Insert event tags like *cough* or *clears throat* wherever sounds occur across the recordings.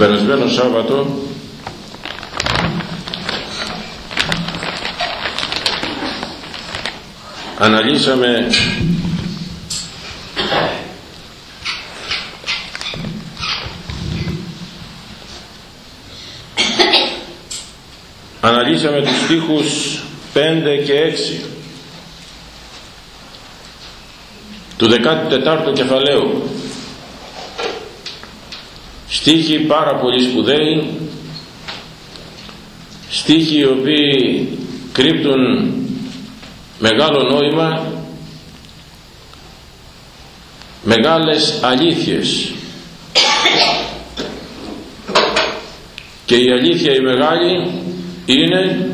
περασμένο Σάββατο. Αναλύσαμε αναλύσαμε τους στίχους 5 και 6 του 14ου κεφαλαίου στίχοι πάρα πολύ σπουδαίοι. Στίχοι οι οποίοι κρύπτουν μεγάλο νόημα μεγάλες αλήθειες. Και η αλήθεια η μεγάλη είναι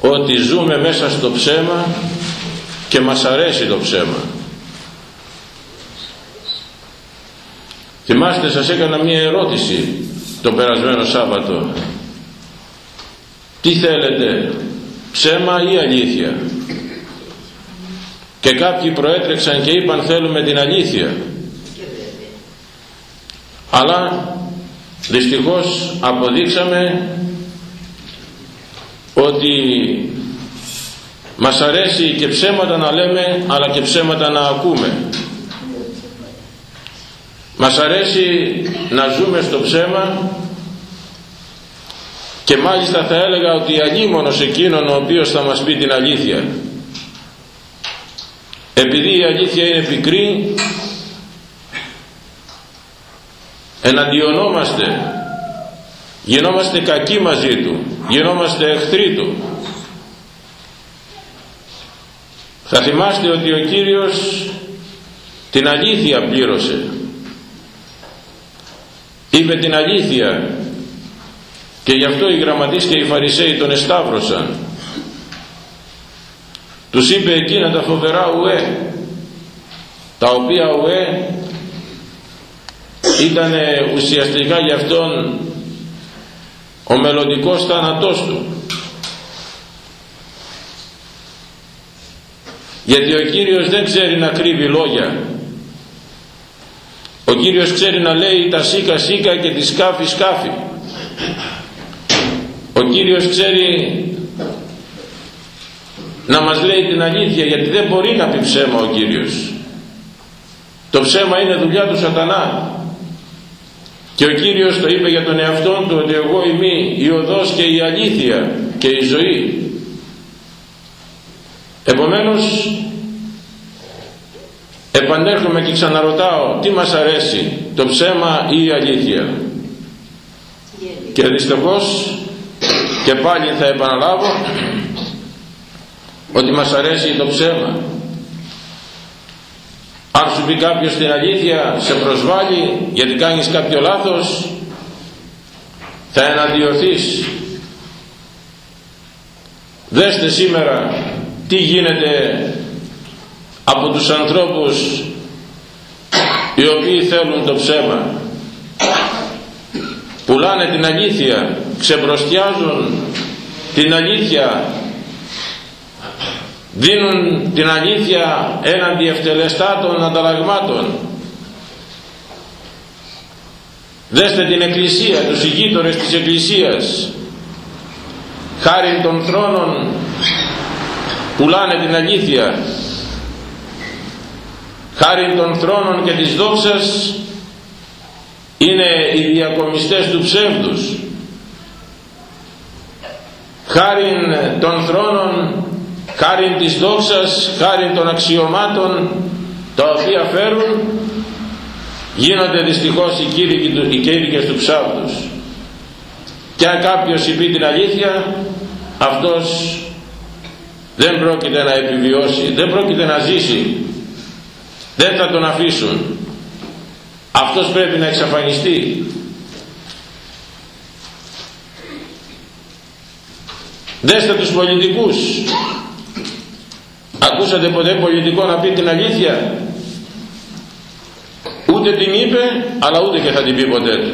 ότι ζούμε μέσα στο ψέμα και μας αρέσει το ψέμα θυμάστε σας έκανα μία ερώτηση το περασμένο Σάββατο. Τι θέλετε ψέμα ή αλήθεια; Και κάποιοι προέτρεξαν και είπαν θέλουμε την αλήθεια αλλά δυστυχώς αποδείξαμε ότι μας αρέσει και ψέματα να λέμε αλλά και ψέματα να ακούμε μας αρέσει να ζούμε στο ψέμα και μάλιστα θα έλεγα ότι αλίμονος εκείνον ο οποίος θα μας πει την αλήθεια. Επειδή η αλήθεια είναι πικρή εναντιονόμαστε γινόμαστε κακοί μαζί του γινόμαστε εχθροί του. Θα θυμάστε ότι ο Κύριος την αλήθεια πλήρωσε είπε την αλήθεια. Και γι' αυτό οι γραμματείς και οι φαρισαίοι τον εσταύρωσαν. Τους είπε εκείνα τα φοβερά ουέ τα οποία ουέ ήταν ουσιαστικά για αυτόν ο μελλοντικός θάνατός του. Γιατί ο Κύριος δεν ξέρει να κρύβει λόγια ο Κύριος ξέρει να λέει τα σίκα σίκα και τη σκάφη σκάφη. Ο Κύριος ξέρει να μας λέει την αλήθεια γιατί δεν μπορεί να πει ψέμα ο Κύριος. Το ψέμα είναι δουλειά του σατανά. Και ο Κύριος το είπε για τον εαυτό του ότι εγώ είμαι η οδός και η αλήθεια και η ζωή επομένως επανέρχομαι και ξαναρωτάω τι μας αρέσει το ψέμα ή η αλήθεια; Και δυστυχώς και πάλι θα επαναλάβω ότι μας αρέσει το ψέμα. Αν σου πει κάποιος την αλήθεια σε προσβάλλει γιατί κάνεις κάποιο λάθος θα εναντιωθείς. Δέστε σήμερα τι γίνεται από τους ανθρώπους οι οποίοι θέλουν το ψέμα πουλάνε την αλήθεια ξεμπροστιάζουν την αλήθεια δίνουν την αλήθεια έναντι ευτελεστάτων ανταλλαγμάτων. Δέστε την εκκλησία τους ηγείτορες της εκκλησίας. Χάρη των θρόνων πουλάνε την αλήθεια χάρη των θρόνων και της δόξας είναι οι διακομιστές του ψεύδους. Χάρη των θρόνων χάρη της δόξας χάρη των αξιωμάτων τα οποία φέρουν γίνονται δυστυχώς οι, οι κήρυκες του ψάβδους και αν κάποιος είπε την αλήθεια αυτός δεν πρόκειται να επιβιώσει δεν πρόκειται να ζήσει δεν θα τον αφήσουν. Αυτός πρέπει να εξαφανιστεί. Δέστε τους πολιτικούς. Ακούσατε ποτέ πολιτικό να πει την αλήθεια; Ούτε την είπε αλλά ούτε και θα την πει ποτέ του.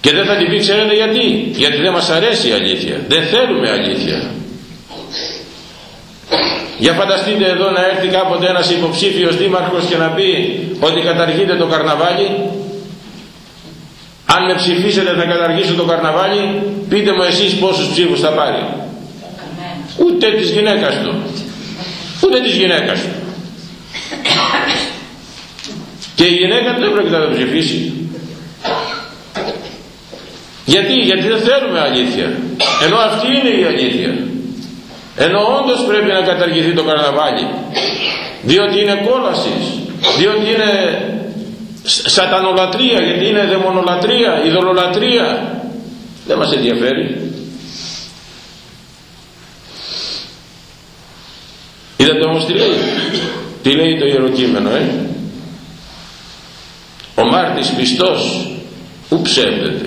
Και δεν θα την πει ξέρετε γιατί; Γιατί δεν μας αρέσει η αλήθεια. Δεν θέλουμε αλήθεια για φανταστείτε εδώ να έρθει κάποτε ένας υποψήφιος δήμαρχος και να πει ότι καταργείται το καρναβάλι. Αν με ψηφίσετε θα καταργήσω το καρναβάλι. Πείτε μου εσείς πόσους ψήφους θα πάρει. Ούτε της γυναίκας του. Ούτε της γυναίκας του. Και η γυναίκα δεν πρόκειται να το ψηφίσει. Γιατί, γιατί δεν θέλουμε αλήθεια. Ενώ αυτή είναι η αλήθεια ενώ όντως πρέπει να καταργηθεί το καρναβάλι διότι είναι κόλασης διότι είναι σατανολατρία γιατί είναι δαιμονολατρία ειδωλολατρία δεν μας ενδιαφέρει. Είδατε όμως τι λέει; Τι λέει το ιεροκείμενο ε; Ο μάρτης πιστός ου ψεύδεται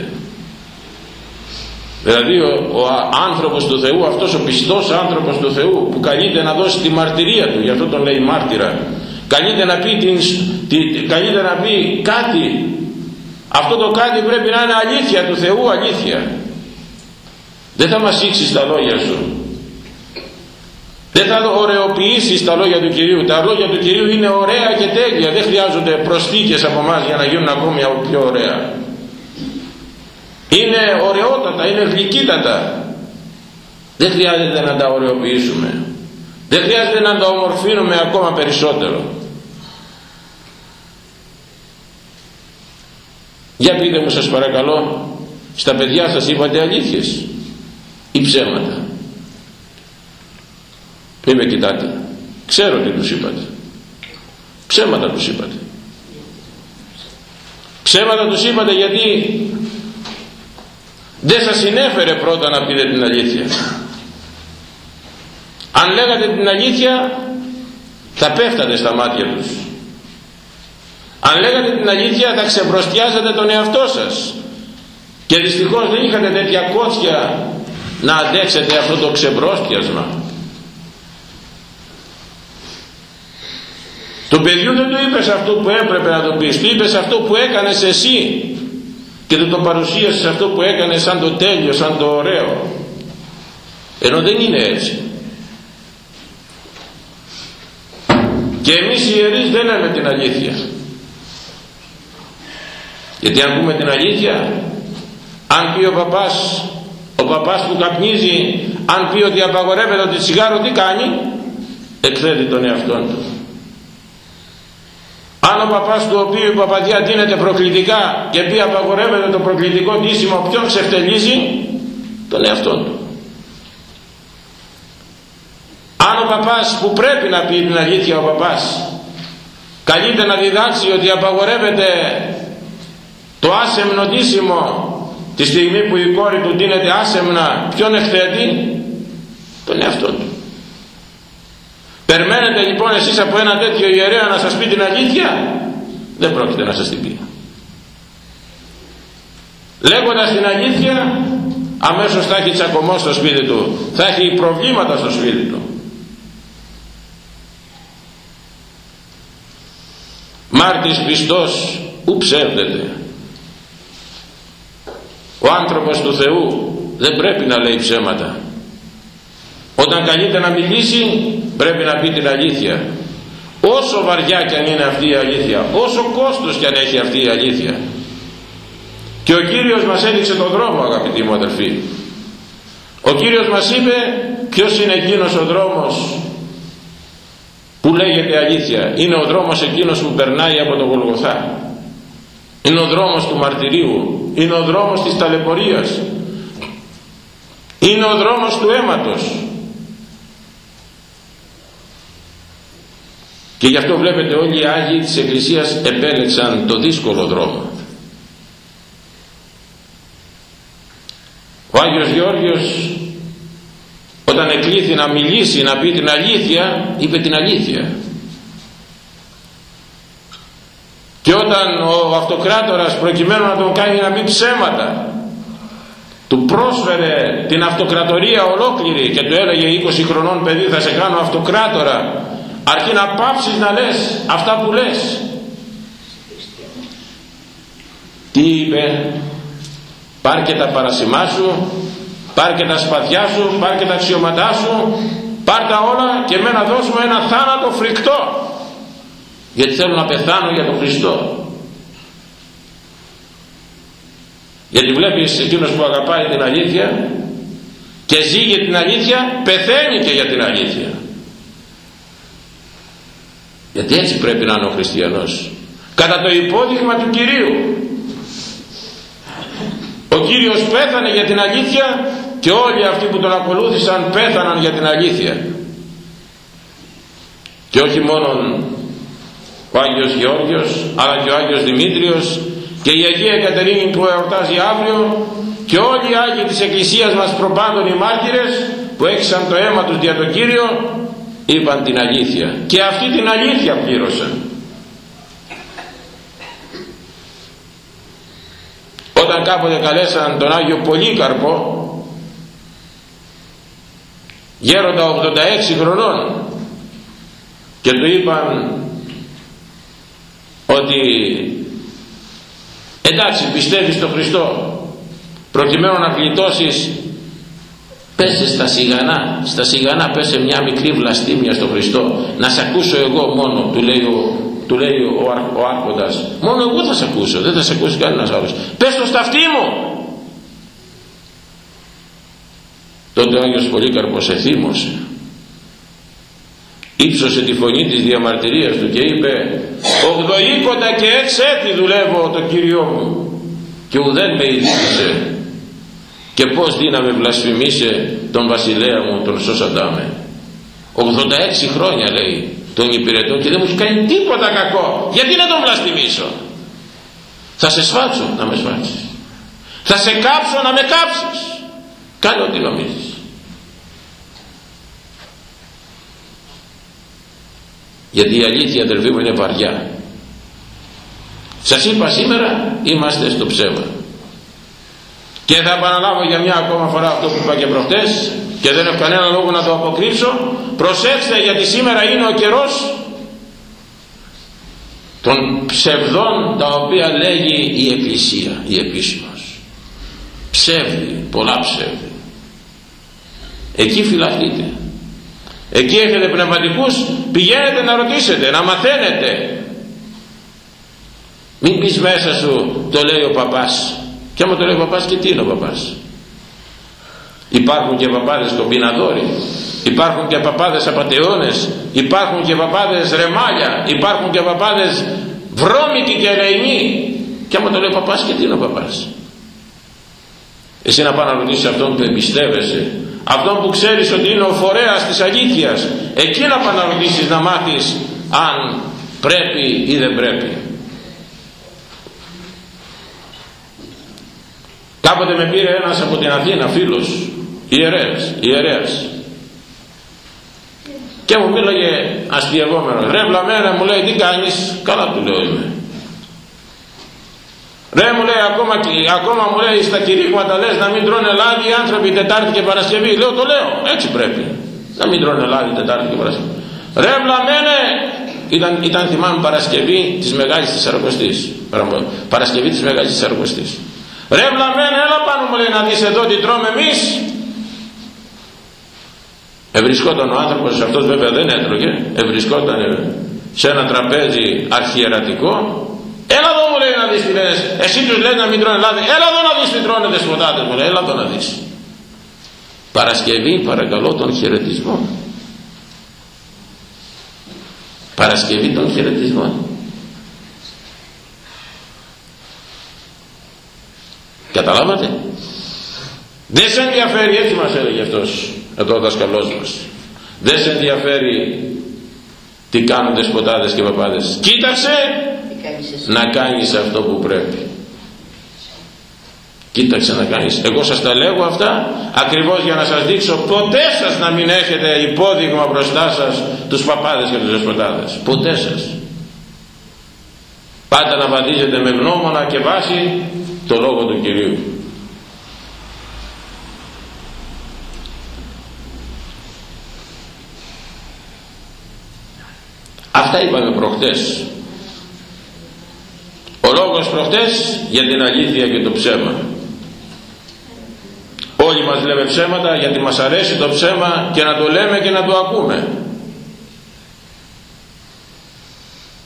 δηλαδή ο, ο άνθρωπος του Θεού αυτός ο πιστός άνθρωπος του Θεού που καλείται να δώσει τη μαρτυρία του γι' αυτό τον λέει μάρτυρα. Καλείται να πει, την, τη, καλείται να πει κάτι. Αυτό το κάτι πρέπει να είναι αλήθεια του Θεού αλήθεια. Δεν θα μας ήξει τα λόγια σου. Δεν θα ωρεοποιήσεις τα λόγια του Κυρίου. Τα λόγια του Κυρίου είναι ωραία και τέλεια. Δεν χρειάζονται προσθήκες από εμάς για να γίνουν ακόμη πιο ωραία είναι ωραιότατα, είναι γλυκύτατα. Δεν χρειάζεται να τα ωρεοποιήσουμε δεν χρειάζεται να τα ομορφύνουμε ακόμα περισσότερο. Για πείτε μου σας παρακαλώ στα παιδιά σας είπατε αλήθειες ή ψέματα; Μην με κοιτάτε ξέρω τι τους είπατε. Ψέματα τους είπατε. Ψέματα τους είπατε γιατί δεν σας συνέφερε πρώτα να πείτε την αλήθεια. Αν λέγατε την αλήθεια θα πέφτατε στα μάτια τους. Αν λέγατε την αλήθεια θα ξεπροστιάζετε τον εαυτό σας. Και δυστυχώς δεν είχατε τέτοια κότσια να αντέξετε αυτό το ξεπρόστιασμα το παιδιού δεν το είπες αυτό που έπρεπε να το πεις το είπες αυτό που έκανες εσύ και δεν το παρουσίασες αυτό που έκανες σαν το τέλειο, σαν το ωραίο. Ενώ δεν είναι έτσι. Και εμείς οι ιερείς δεν λέμε την αλήθεια. Γιατί αν πούμε την αλήθεια αν πει ο παπάς ο παπάς που καπνίζει αν πει ότι απαγορεύεται το τσιγάρο τι κάνει; Εκθέτει τον εαυτό του αν ο παπάς του οποίου η παπαδιά δίνεται προκλητικά και πει απαγορεύεται το προκλητικό ντύσιμο ποιον ξεφτελίζει; Τον εαυτό του. Αν ο παπάς που πρέπει να πει την αλήθεια ο παπάς καλείται να διδάξει ότι απαγορεύεται το άσεμνο ντύσιμο τη στιγμή που η κόρη του δίνεται άσεμνα ποιον εκθέτει τον εαυτό του Περιμένετε λοιπόν εσείς από ένα τέτοιο ιερέα να σας πει την αλήθεια; Δεν πρόκειται να σας την πει. Λέγοντας την αλήθεια αμέσως θα έχει τσακωμό στο σπίτι του θα έχει προβλήματα στο σπίτι του. Μάρτης πιστός ου ψεύδεται. Ο άνθρωπος του Θεού δεν πρέπει να λέει ψέματα όταν καλείται να μιλήσει πρέπει να πει την αλήθεια. Όσο βαριά κι αν είναι αυτή η αλήθεια όσο κόστος κι αν έχει αυτή η αλήθεια. Και ο Κύριος μας έδειξε τον δρόμο αγαπητοί μου αδελφοί. Ο Κύριος μας είπε ποιος είναι εκείνος ο δρόμος που λέγεται αλήθεια; Είναι ο δρόμος εκείνος που περνάει από τον Γολγοθά. Είναι ο δρόμος του μαρτυρίου. Είναι ο δρόμος της ταλαιπωρίας. Είναι ο δρόμος του αίματος και γι' αυτό βλέπετε όλοι οι Άγιοι της Εκκλησίας επέλεξαν το δύσκολο δρόμο. Ο Άγιος Γεώργιος όταν εκλήθη να μιλήσει να πει την αλήθεια είπε την αλήθεια. Και όταν ο αυτοκράτορας προκειμένου να τον κάνει να πει ψέματα του πρόσφερε την αυτοκρατορία ολόκληρη και του έλεγε 20 χρονών παιδί θα σε κάνω αυτοκράτορα αρκεί να πάψεις να λες αυτά που λες. Τι είπε πάρ και τα παρασημά σου πάρ και τα σπαθιά σου πάρ και τα αξιώματά σου πάρ τα όλα και εμένα δώσ' μου ένα θάνατο φρικτό. Γιατί θέλω να πεθάνω για τον Χριστό. Γιατί βλέπεις εκείνος που αγαπάει την αλήθεια και ζει για την αλήθεια πεθαίνει και για την αλήθεια γιατί έτσι πρέπει να είναι ο χριστιανός. Κατά το υπόδειγμα του Κυρίου. Ο Κύριος πέθανε για την αλήθεια και όλοι αυτοί που τον ακολούθησαν πέθαναν για την αλήθεια. Και όχι μόνο ο Άγιος Γεώργιος αλλά και ο Άγιος Δημήτριος και η Αγία Κατερίνη που εορτάζει αύριο και όλοι οι Άγιοι της Εκκλησίας μας προπάντων οι μάρτυρες που έξαν το αίμα τους για τον Κύριο είπαν την αλήθεια. Και αυτή την αλήθεια πλήρωσαν. Όταν κάποτε καλέσαν τον Άγιο Πολύκαρπο γέροντα 86 χρονών και του είπαν ότι εντάξει πιστεύεις στον Χριστό προκειμένου να γλιτώσεις πέσε στα σιγανά στα σιγανά πέσε μια μικρή βλαστήμια στον Χριστό. Να σε ακούσω εγώ μόνο του λέει ο, του λέει ο, ο άρχοντας. Μόνο εγώ θα σε ακούσω δεν θα σε ακούσει κανένας άλλος. Πες το στα αυτή μου! Τότε ο Άγιος Πολύκαρπος εθύμωσε. Ύψωσε τη φωνή της διαμαρτυρίας του και είπε «Ογδοήκοντα και έτσι έτη δουλεύω το Κύριό μου και ουδέν με ειδίκησε και πως δύναμε βλασφημίσε τον βασιλέα μου τον σώσαντά με 86 χρόνια λέει τον υπηρετώ και δεν μου έχει κάνει τίποτα κακό. Γιατί να τον βλασφημίσω; Θα σε σφάξω να με σφάξεις θα σε κάψω να με κάψεις. Κάνε ό,τι νομίζεις. Γιατί η αλήθεια αδελφοί μου είναι βαριά. Σας είπα σήμερα είμαστε στο ψέμα και θα επαναλάβω για μια ακόμα φορά αυτό που είπα και προχτές και δεν έχω κανένα λόγο να το αποκρύψω. Προσέξτε γιατί σήμερα είναι ο καιρός των ψευδών τα οποία λέγει η Εκκλησία η επίσημος. Ψεύδι, πολλά ψεύδι. Εκεί φυλαχτείτε. Εκεί έχετε πνευματικούς πηγαίνετε να ρωτήσετε να μαθαίνετε. Μην πεις μέσα σου το λέει ο παπάς και άμα το λέει ο παπάς και τι είναι ο παπάς; Υπάρχουν και παπάδες κομπιναδόροι υπάρχουν και παπάδες απατεώνες υπάρχουν και παπάδες ρεμάλια υπάρχουν και παπάδες βρώμικοι και ελεηνοί. Και άμα το λέει ο παπάς και τι είναι ο παπάς; Εσύ να πάει να ρωτήσεις αυτόν που εμπιστεύεσαι αυτόν που ξέρεις ότι είναι ο φορέας της αλήθειας εκεί να πάει να ρωτήσεις να μάθεις αν πρέπει ή δεν πρέπει κάποτε με πήρε ένας από την Αθήνα φίλος ιερέας, ιερέας και μου μίλαγε αστειευόμενος ρε βλαμμένα μου λέει τι κάνεις; Καλά του λέω είμαι Ρε μου λέει ακόμα, ακόμα μου λέει στα κηρύγματα λες να μην τρώνε λάδι οι άνθρωποι Τετάρτη και Παρασκευή. Λέω το λέω, έτσι πρέπει. Να μην τρώνε λάδι Τετάρτη και Παρασκευή. Ρε βλαμμένε, ήταν, ήταν θυμάμαι Παρασκευή της Μεγάλης της Αρκοστής. Παρασκευή της Μεγάλης της Αρκοστής. Ρε βλαμμένε, έλα πάνω μου λέει να δεις εδώ τι τρώμε εμείς. Ευρισκόταν ο άνθρωπος, αυτός βέβαια δεν έτρωγε, ευρισκόταν σε ένα τραπέζι αρχιερατικό Έλα εδώ μου λέει να δεις τι λες. Εσύ τους λες να μην τρώνε λάδι. Έλα εδώ να δεις τι τρώνε δεσποτάτες μου λέει. Έλα εδώ να δεις. Παρασκευή παρακαλώ τον χαιρετισμό. Παρασκευή των χαιρετισμών. Καταλάβατε; Δεν σε ενδιαφέρει, έτσι μας έλεγε αυτός εδώ ο δασκαλός μας. Δεν σε ενδιαφέρει τι κάνουν δεσποτάδες και παπάδες. Κοίταξε να κάνεις αυτό που πρέπει κοίταξε να κάνεις εγώ σας τα λέγω αυτά ακριβώς για να σας δείξω ποτέ σας να μην έχετε υπόδειγμα μπροστά σας τους παπάδες και τους δεσποτάδες ποτέ σας πάντα να βαδίζετε με γνώμονα και βάση το λόγο του Κυρίου. Αυτά είπαμε προχτές. Ο λόγος προχτές για την αλήθεια και το ψέμα. Όλοι μας λέμε ψέματα γιατί μας αρέσει το ψέμα και να το λέμε και να το ακούμε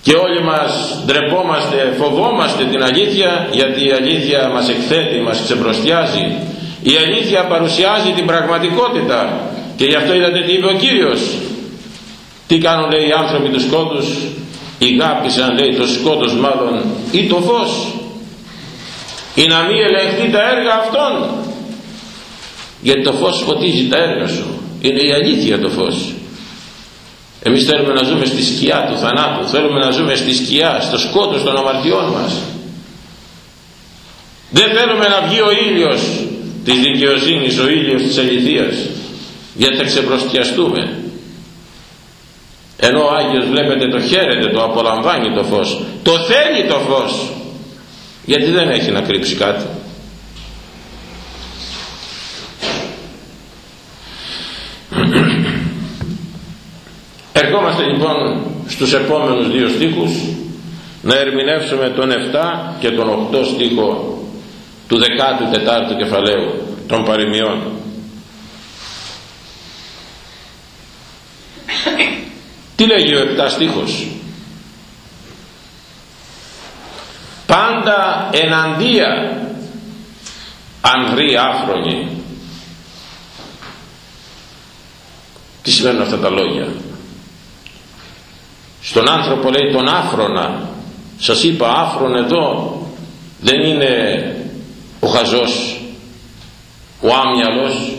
και όλοι μας ντρεπόμαστε, φοβόμαστε την αλήθεια γιατί η αλήθεια μας εκθέτει, μας ξεπροστιάζει η αλήθεια παρουσιάζει την πραγματικότητα. Και γι' αυτό είδατε τι είπε ο Κύριος. Τι κάνουν λέει οι άνθρωποι τους σκότους. Ηγάπησαν λέει το σκότος μάλλον ή το φως. Ή να μην ελεγχθεί τα έργα αυτών. Γιατί το φως φωτίζει τα έργα σου. Είναι η αλήθεια το φως εμείς θέλουμε να ζούμε στη σκιά του θανάτου θέλουμε να ζούμε στη σκιά στο σκότος των αμαρτιών μας. Δεν θέλουμε να βγει ο ήλιος της δικαιοσύνης ο ήλιος της αληθείας γιατί θα ξεπροστιαστούμε ενώ ο Άγιος βλέπετε το χαίρεται το απολαμβάνει το φως. Το θέλει το φως γιατί δεν έχει να κρύψει κάτι Ερχόμαστε λοιπόν στους επόμενους δύο στίχους να ερμηνεύσουμε τον 7 και τον 8 στίχο του 14ου κεφαλαίου των παροιμιών. Τι λέγει ο 7 στίχος; Πάντα εναντία ανδρή άφρονη. Τι σημαίνουν αυτά τα λόγια; Στον άνθρωπο λέει τον άφρονα σας είπα άφρον εδώ δεν είναι ο χαζός ο άμυαλος.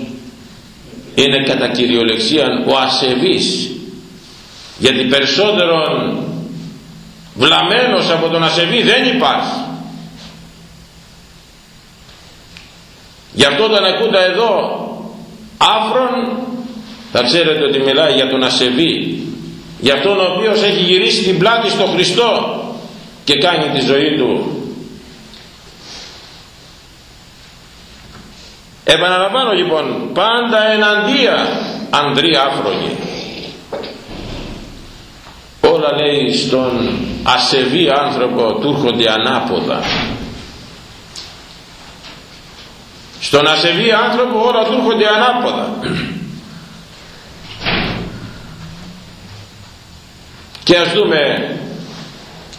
Είναι κατά κυριολεξία ο ασεβής. Γιατί περισσότερον βλαμένος από τον ασεβή δεν υπάρχει. Γι' αυτό όταν ακούτε εδώ άφρον θα ξέρετε ότι μιλάει για τον ασεβή για αυτόν ο οποίος έχει γυρίσει την πλάτη στο Χριστό και κάνει τη ζωή του. Επαναλαμβάνω λοιπόν πάντα εναντία ανδρή άφρονη όλα λέει στον ασεβή άνθρωπο του έρχονται ανάποδα. Στον ασεβή άνθρωπο όλα του έρχονται ανάποδα και ας δούμε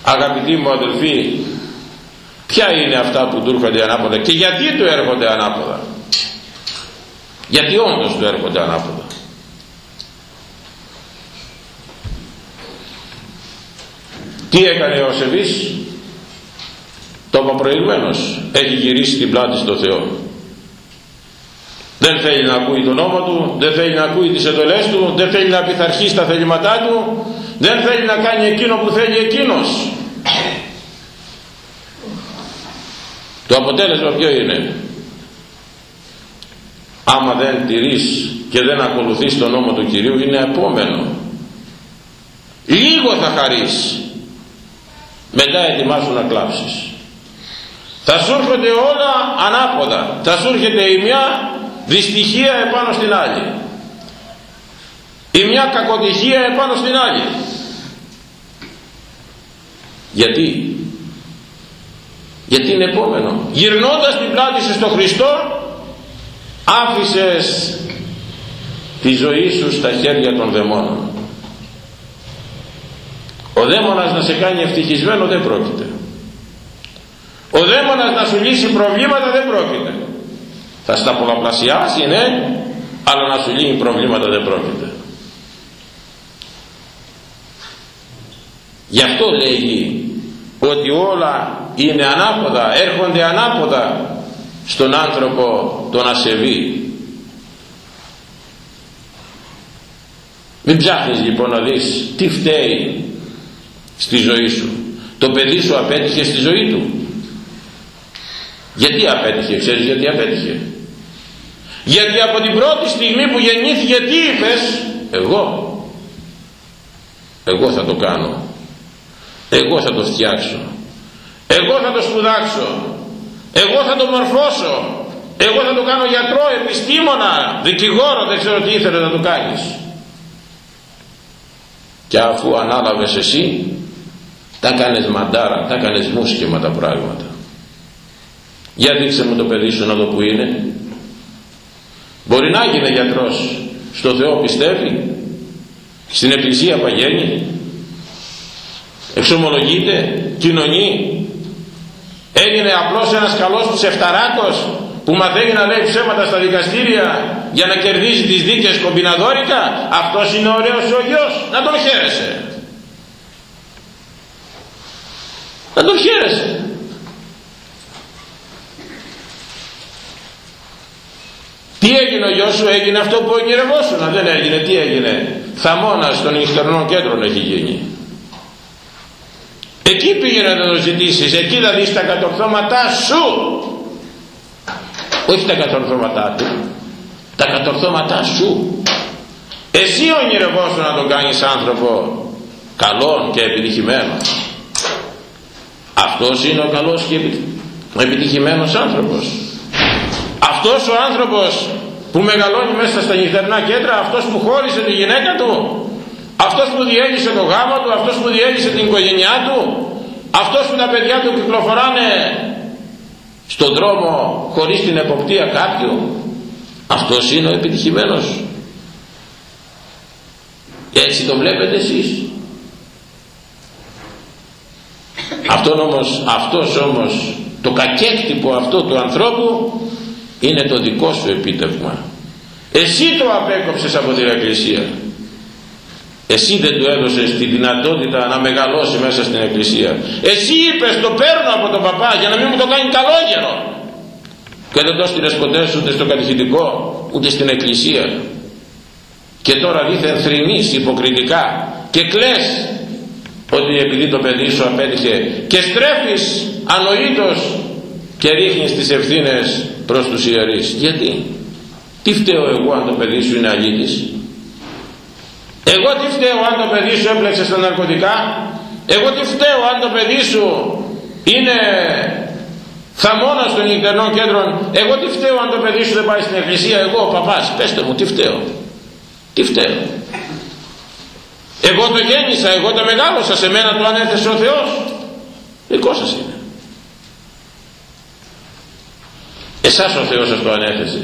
αγαπητοί μου αδελφοί ποια είναι αυτά που του έρχονται ανάποδα και γιατί του έρχονται ανάποδα. Γιατί όντως του έρχονται ανάποδα. Τι έκανε ο Σεβής; Το είπα προηγουμένως έχει γυρίσει την πλάτη στο Θεό. Δεν θέλει να ακούει τον νόμο του δεν θέλει να ακούει τις εντολές του δεν θέλει να πειθαρχεί στα θελήματά του δεν θέλει να κάνει εκείνο που θέλει εκείνος. Το αποτέλεσμα ποιο είναι; Άμα δεν τηρείς και δεν ακολουθείς τον νόμο του Κυρίου είναι επόμενο. Λίγο θα χαρείς. Μετά ετοιμάσου να κλάψεις. Θα σου έρχονται όλα ανάποδα. Θα σου έρχεται η μια δυστυχία επάνω στην άλλη η μια κακοτυχία επάνω στην άλλη. Γιατί; Γιατί είναι επόμενο. Γυρνώντας την πλάτη σου στο Χριστό άφησες τη ζωή σου στα χέρια των δαιμόνων. Ο δαίμονας να σε κάνει ευτυχισμένο δεν πρόκειται. Ο δαίμονας να σου λύσει προβλήματα δεν πρόκειται. Θα στα πολλαπλασιάσει ναι αλλά να σου λύνει προβλήματα δεν πρόκειται γι' αυτό λέγει ότι όλα είναι ανάποδα έρχονται ανάποδα στον άνθρωπο τον ασεβή. Μην ψάχνεις λοιπόν να δεις τι φταίει στη ζωή σου. Το παιδί σου απέτυχε στη ζωή του. Γιατί απέτυχε ξέρεις γιατί απέτυχε; Γιατί από την πρώτη στιγμή που γεννήθηκε τι είπες; Εγώ. Εγώ θα το κάνω εγώ θα το φτιάξω. Εγώ θα το σπουδάξω. Εγώ θα το μορφώσω. Εγώ θα το κάνω γιατρό, επιστήμονα, δικηγόρο, δεν ξέρω τι ήθελες να το κάνεις. Και αφού ανάλαβες εσύ, τα κάνεις μαντάρα, τα κάνεις μουσκεμα τα πράγματα. Για δείξε μου το παιδί σου να δω που είναι. Μπορεί να γίνει γιατρός, στο Θεό πιστεύει, στην εκκλησία παγαίνει, εξομολογείται, κοινωνεί. Έγινε απλώς ένας καλός ψευταράκος που μαθαίνει να λέει ψέματα στα δικαστήρια για να κερδίζει τις δίκες κομπιναδόρικα. Αυτός είναι ωραίος ο γιος. Να τον χαίρεσαι. Να τον χαίρεσαι. Τι έγινε ο γιος σου, έγινε αυτό που ονειρευόσουν, δεν έγινε, τι έγινε. Θαμώνας των νυχτερινών κέντρων έχει γίνει. Εκεί πήγαινε να το ζητήσεις, εκεί δηλαδή στα κατορθώματά σου. Όχι τα κατορθώματά του, τα κατορθώματά σου. Εσύ ονειρευόσου να τον κάνεις άνθρωπο καλόν και επιτυχημένος. Αυτός είναι ο καλός και επιτυχημένος άνθρωπος. Αυτός ο άνθρωπος που μεγαλώνει μέσα στα νυχτερινά κέντρα, αυτός που χώρισε τη γυναίκα του, αυτός που διέλυσε το γάμο του, αυτός που διέλυσε την οικογένειά του, αυτός που τα παιδιά του κυκλοφοράνε στον δρόμο χωρίς την εποπτεία κάποιου, αυτός είναι ο επιτυχημένος. Έτσι το βλέπετε εσείς. Αυτόν όμως, αυτός όμως το κακέκτυπο αυτό του ανθρώπου είναι το δικό σου επίτευγμα εσύ το απέκοψες από την Εκκλησία εσύ δεν του έδωσες τη δυνατότητα να μεγαλώσει μέσα στην Εκκλησία. Εσύ είπες το παίρνω από τον παπά για να μην μου το κάνει καλόγερο. Και δεν το στείλες ποτέ ούτε στο κατηχητικό ούτε στην Εκκλησία. Και τώρα δίθεν θρηνείς υποκριτικά και κλαις ότι επειδή το παιδί σου απέτυχε και στρέφεις ανοήτως και ρίχνεις τις ευθύνες προς τους ιερείς. Γιατί; Τι φταίω εγώ αν το παιδί σου είναι αλήτης; Εγώ τι φταίω αν το παιδί σου έπλεξε στα ναρκωτικά; Εγώ τι φταίω αν το παιδί σου είναι θαμώνας των νυχτερνών κέντρων; Εγώ τι φταίω αν το παιδί σου δεν πάει στην εκκλησία; Εγώ ο παπάς πέστε μου τι φταίω; Τι φταίω; Εγώ το γέννησα εγώ το μεγάλωσα σε μένα το ανέθεσε ο Θεός. Δικό σας είναι. Εσάς ο Θεός σας το ανέθεσε.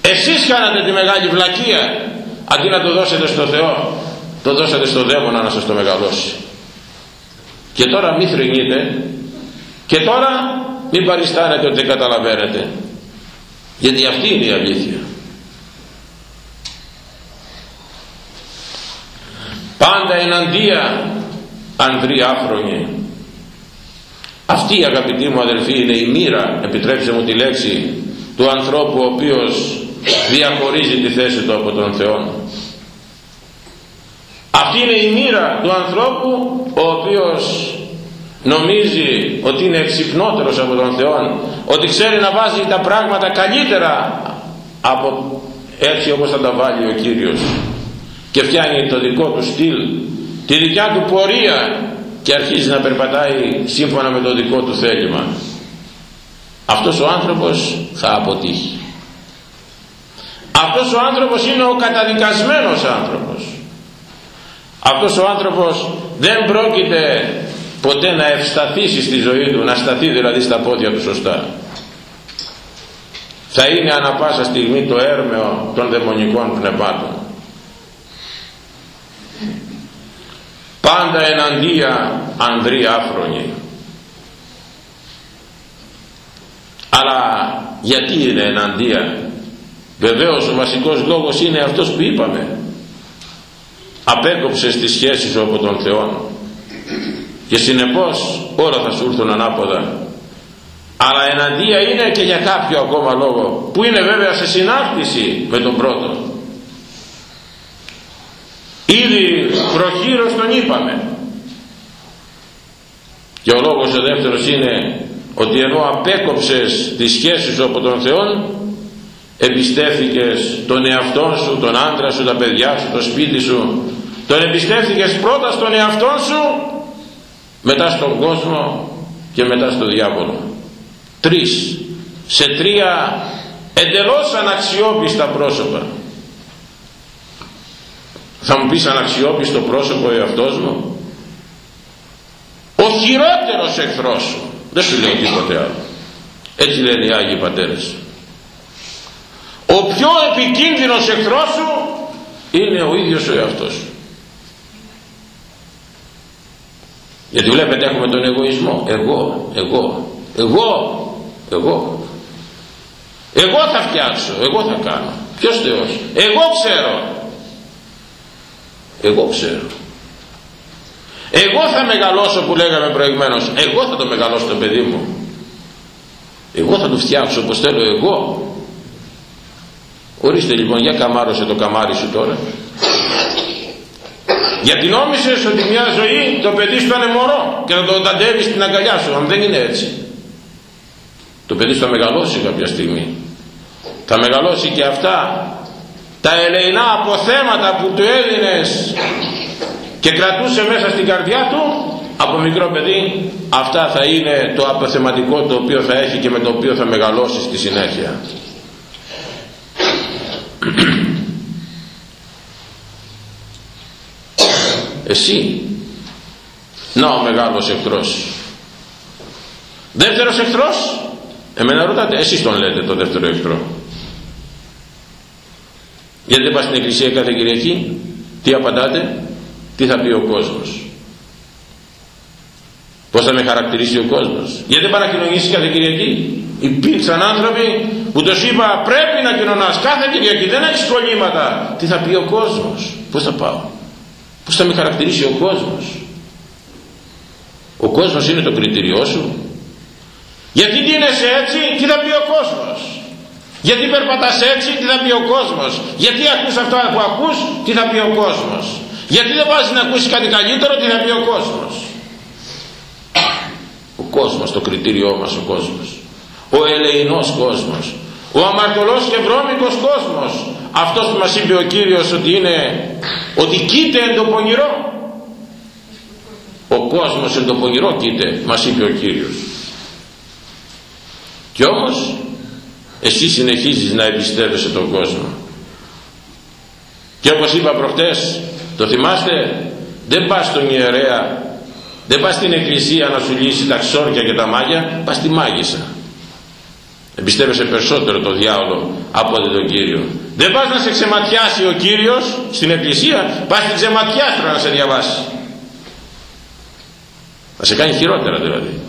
Εσείς κάνατε τη μεγάλη βλακεία αντί να το δώσετε στο Θεό το δώσατε στο δαίμονα να σας το μεγαλώσει. Και τώρα μη θρυνείτε και τώρα μην παριστάνετε ότι δεν καταλαβαίνετε. Γιατί αυτή είναι η αλήθεια. Πάντα εναντία ανδρή άφρονη αυτή αγαπητοί μου αδελφοί είναι η μοίρα, επιτρέψτε μου τη λέξη, του ανθρώπου ο οποίος διαχωρίζει τη θέση του από τον Θεό. Αυτή είναι η μοίρα του ανθρώπου ο οποίος νομίζει ότι είναι εξυπνότερος από τον Θεό, ότι ξέρει να βάζει τα πράγματα καλύτερα από έτσι όπως θα τα βάλει ο Κύριος. Και φτιάνει το δικό του στυλ, τη δικιά του πορεία και αρχίζει να περπατάει σύμφωνα με το δικό του θέλημα. Αυτός ο άνθρωπος θα αποτύχει. Αυτός ο άνθρωπος είναι ο καταδικασμένος άνθρωπος αυτός ο άνθρωπος δεν πρόκειται ποτέ να ευσταθήσει στη ζωή του να σταθεί δηλαδή στα πόδια του σωστά. Θα είναι ανα πάσα στιγμή το έρμεο των δαιμονικών πνευμάτων. Πάντα εναντία ανδρή άφρονη αλλά γιατί είναι εναντία; Βεβαίως ο βασικός λόγος είναι αυτός που είπαμε απέκοψε τις σχέσεις σου από τον Θεό και συνεπώς όλα θα σου έρθουν ανάποδα. Αλλά εναντία είναι και για κάποιο ακόμα λόγο που είναι βέβαια σε συνάρτηση με τον πρώτο Ήδη προχείρως τον είπαμε. Και ο λόγος ο δεύτερος είναι ότι ενώ απέκοψες τις σχέσεις σου από τον Θεό εμπιστεύθηκες τον εαυτό σου, τον άντρα σου, τα παιδιά σου, το σπίτι σου τον εμπιστεύθηκες πρώτα στον εαυτό σου μετά στον κόσμο και μετά στον διάβολο τρεις σε τρία εντελώς αναξιόπιστα πρόσωπα θα μου πεις αναξιόπιστο πρόσωπο ο εαυτός μου; Ο χειρότερος εχθρός σου. Δεν σου λέω τίποτε άλλο. Έτσι λένε οι Άγιοι Πατέρες. Ο πιο επικίνδυνος εχθρός σου είναι ο ίδιος ο εαυτός σου. Γιατί βλέπετε έχουμε τον εγωισμό. Εγώ, εγώ, εγώ, εγώ. Εγώ θα φτιάξω, εγώ θα κάνω. Ποιος Θεός, εγώ ξέρω. Εγώ ξέρω. Εγώ θα μεγαλώσω που λέγαμε προηγουμένως. Εγώ θα το μεγαλώσω το παιδί μου. Εγώ θα το φτιάξω όπως θέλω εγώ. Ορίστε λοιπόν για καμάρωσε το καμάρι σου τώρα γιατί νόμισες ότι μια ζωή το παιδί σου είναι μωρό και θα το δαντεύεις στην αγκαλιά σου αν δεν είναι έτσι. Το παιδί σου θα μεγαλώσει κάποια στιγμή. Θα μεγαλώσει και αυτά τα ελεηνά αποθέματα που του έδινες και κρατούσε μέσα στην καρδιά του. Από μικρό παιδί αυτά θα είναι το αποθεματικό το οποίο θα έχει και με το οποίο θα μεγαλώσει στη συνέχεια εσύ. Να ο μεγάλος εχθρός. Δεύτερος εχθρός. Εμένα ρωτάτε εσείς τον λέτε το δεύτερο εχθρό. Γιατί δεν πας στην εκκλησία κάθε Κυριακή; Τι απαντάτε; Τι θα πει ο κόσμος; Πως θα με χαρακτηρίσει ο κόσμος; Γιατί δεν πάει να κοινωνήσει κάθε Κυριακή; Υπήρξαν άνθρωποι που τους είπα πρέπει να κοινωνάς κάθε Κυριακή. Δεν έχεις σχολήματα τι θα πει ο κόσμος; Πως θα πάω; Πως θα με χαρακτηρίσει ο κόσμος; Ο κόσμος είναι το κριτήριό σου. Γιατί δίνεσαι έτσι τι θα πει ο κόσμος; Γιατί περπατάς έτσι τι θα πει ο κόσμος; Γιατί ακούς αυτά που ακούς τι θα πει ο κόσμος; Γιατί δεν πας να ακούσεις κάτι καλύτερο τι θα πει ο κόσμος; Ο κόσμος το κριτήριό μας ο κόσμος. Ο ελεηνός κόσμος ο αμαρτωλός και βρώμικος κόσμος. Αυτός που μας είπε ο Κύριος ότι είναι ότι κοίται εν το πονηρό. Ο κόσμος εν το πονηρό κοίται μας είπε ο Κύριος. Και όμως εσύ συνεχίζεις να εμπιστεύεσαι τον κόσμο. Και όπως είπα προχτές το θυμάστε δεν πας στον ιερέα δεν πας στην εκκλησία να σου λύσει τα ξόρια και τα μάγια πας στη μάγισσα εμπιστεύεσαι περισσότερο το διάολο από τον Κύριο. Δεν πας να σε ξεματιάσει ο Κύριος στην εκκλησία πας στην ξεματιάστρα να σε διαβάσει. Να σε κάνει χειρότερα δηλαδή.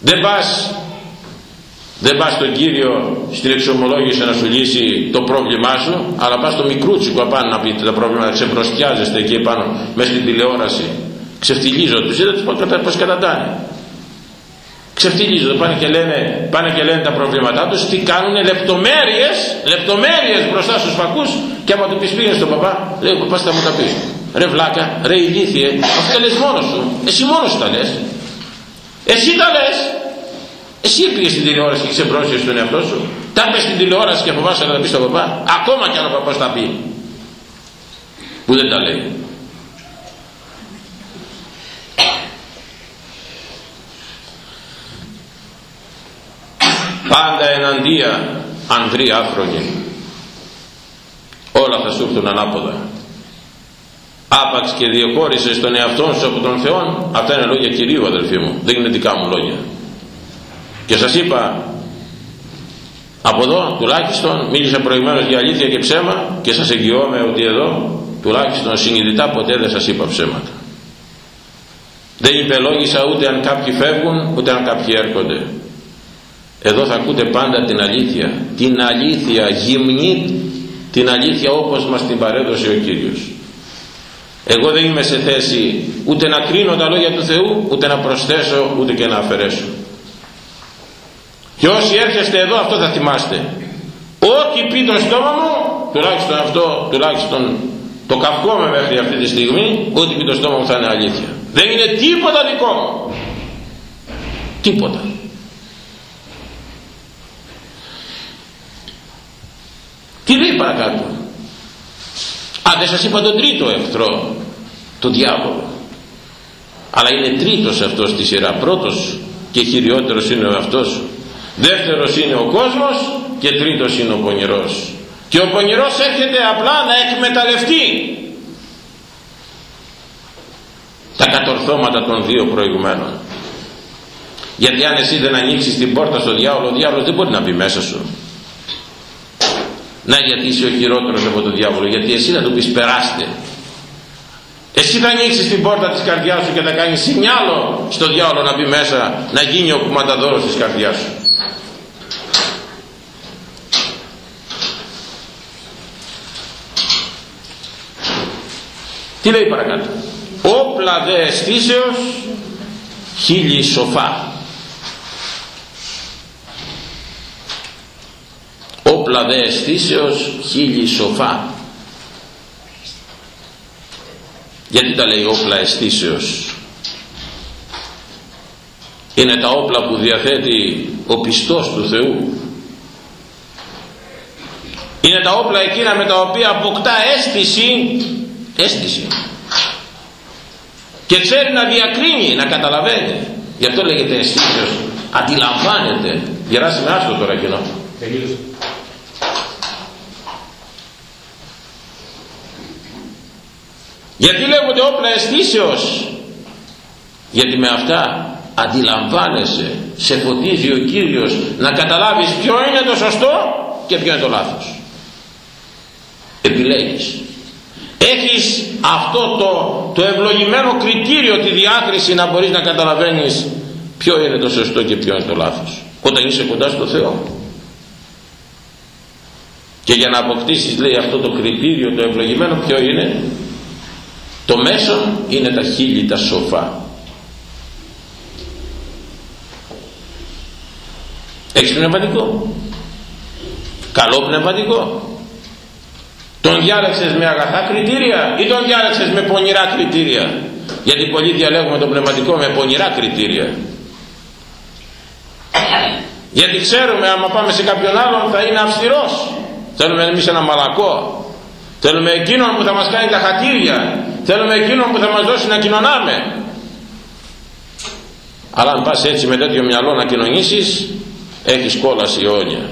Δεν πας δεν πας στον Κύριο στην εξομολόγηση να σου λύσει το πρόβλημά σου αλλά πας στο μικρούτσικο απάνω να πείτε τα προβλήματα ξεπροστιάζεστε εκεί επάνω μέσα στην τηλεόραση. Ξεφτιλίζονται τους είδατε πως καταντάνε ξεφτιλίζονται πάνε και λένε, πάνε και λένε τα προβλήματά τους τι κάνουν λεπτομέρειες λεπτομέρειες μπροστά στους φακούς και άμα του πεις πήγαινε στον παπά λέει ο παπάς θα μου τα πεις ρε βλάκα, ρε ηλίθιε αυτό τα λες μόνος σου εσύ μόνος σου τα λες εσύ τα λες εσύ πήγες στην τηλεόραση και ξεμπρόσιες τον εαυτό σου τα πες στην τηλεόραση και φοβάσαι να τα πεις στον παπά ακόμα και αν ο παπάς τα πει που δεν τα λέει πάντα εναντία ανδροί άφρονοι όλα θα σου έρθουν ανάποδα. Άπαξ και διεχώρησε τον εαυτό σου από τον Θεό αυτά είναι λόγια Κυρίου αδελφοί μου. Δεν είναι δικά μου λόγια. Και σας είπα από εδώ τουλάχιστον μίλησα προηγουμένως για αλήθεια και ψέμα και σας εγγυώμαι ότι εδώ τουλάχιστον συνειδητά ποτέ δεν σας είπα ψέματα. Δεν υπελόγισα ούτε αν κάποιοι φεύγουν ούτε αν κάποιοι έρχονται εδώ θα ακούτε πάντα την αλήθεια. Την αλήθεια γυμνή την αλήθεια όπως μας την παρέδωσε ο Κύριος. Εγώ δεν είμαι σε θέση ούτε να κρίνω τα λόγια του Θεού ούτε να προσθέσω ούτε και να αφαιρέσω. Και όσοι έρχεστε εδώ αυτό θα θυμάστε. Ό,τι πει το στόμα μου τουλάχιστον αυτό τουλάχιστον το καυκόμαι μέχρι αυτή τη στιγμή ό,τι πει το στόμα μου θα είναι αλήθεια. Δεν είναι τίποτα δικό μου. Τίποτα τι λέει παρακάτω; Α δεν σας είπα τον τρίτο εχθρό τον διάβολο. Αλλά είναι τρίτος αυτός στη σειρά. Πρώτος και χειριότερος είναι ο αυτός. Δεύτερος είναι ο κόσμος και τρίτος είναι ο πονηρός. Και ο πονηρός έρχεται απλά να εκμεταλλευτεί τα κατορθώματα των δύο προηγουμένων. Γιατί αν εσύ δεν ανοίξεις την πόρτα στο διάολο ο διάολος δεν μπορεί να μπει μέσα σου να γιατί είσαι ο χειρότερος από τον διάβολο γιατί εσύ θα του πεις περάστε Εσύ θα ανοίξεις την πόρτα της καρδιάς σου και θα κάνεις σινιάλο στο διάολο να μπει μέσα να γίνει ο κουμανταδόρος της καρδιάς σου. Τι λέει παρακάτω; Όπλα δε αισθήσεως χίλιοι σοφά. Όπλα δε αισθήσεως χίλιοι σοφά. Γιατί τα λέει όπλα αισθήσεως; Είναι τα όπλα που διαθέτει ο πιστός του Θεού. Είναι τα όπλα εκείνα με τα οποία αποκτά αίσθηση, αίσθηση. Και ξέρει να διακρίνει, να καταλαβαίνει. Γι' αυτό λέγεται αισθήσεως. Αντιλαμβάνεται. Γεράσει με άστο τώρα κοινό. Γιατί λέγονται όπλα αισθήσεως; Γιατί με αυτά αντιλαμβάνεσαι, σε φωτίζει ο Κύριος να καταλάβεις ποιο είναι το σωστό και ποιο είναι το λάθος. Επιλέγεις. Έχεις αυτό το, το ευλογημένο κριτήριο, τη διάκριση να μπορείς να καταλαβαίνεις ποιο είναι το σωστό και ποιο είναι το λάθος. Όταν είσαι κοντά στο Θεό. Και για να αποκτήσεις λέει αυτό το κριτήριο το ευλογημένο ποιο είναι; Το μέσον είναι τα χείλη τα σοφά. Έχεις πνευματικό; Καλό πνευματικό. Τον διάλεξες με αγαθά κριτήρια ή τον διάλεξες με πονηρά κριτήρια; Γιατί πολλοί διαλέγουμε τον πνευματικό με πονηρά κριτήρια. Γιατί ξέρουμε άμα πάμε σε κάποιον άλλον θα είναι αυστηρός. Θέλουμε εμείς ένα μαλακό. Θέλουμε εκείνον που θα μας κάνει τα χατήρια. Θέλουμε εκείνον που θα μας δώσει να κοινωνάμε. Αλλά αν πας έτσι με τέτοιο μυαλό να κοινωνήσεις, έχεις κόλαση αιώνια.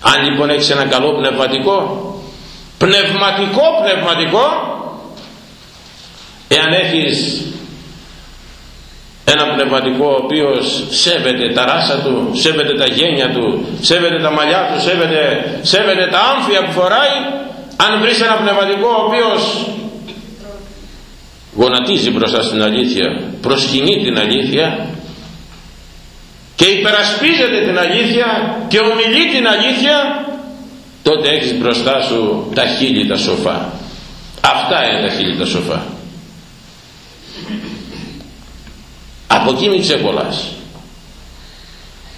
Αν λοιπόν έχεις ένα καλό πνευματικό, πνευματικό πνευματικό, εάν έχεις ένα πνευματικό ο οποίος σέβεται τα ράσα του, σέβεται τα γένια του, σέβεται τα μαλλιά του, σέβεται, σέβεται τα άμφια που φοράει, αν βρεις ένα πνευματικό ο οποίος γονατίζει μπροστά στην αλήθεια, προσκυνεί την αλήθεια και υπερασπίζεται την αλήθεια και ομιλεί την αλήθεια, τότε έχεις μπροστά σου τα χείλη τα σοφά. Αυτά είναι τα χείλη τα σοφά. Από εκεί μην ξεκολλάς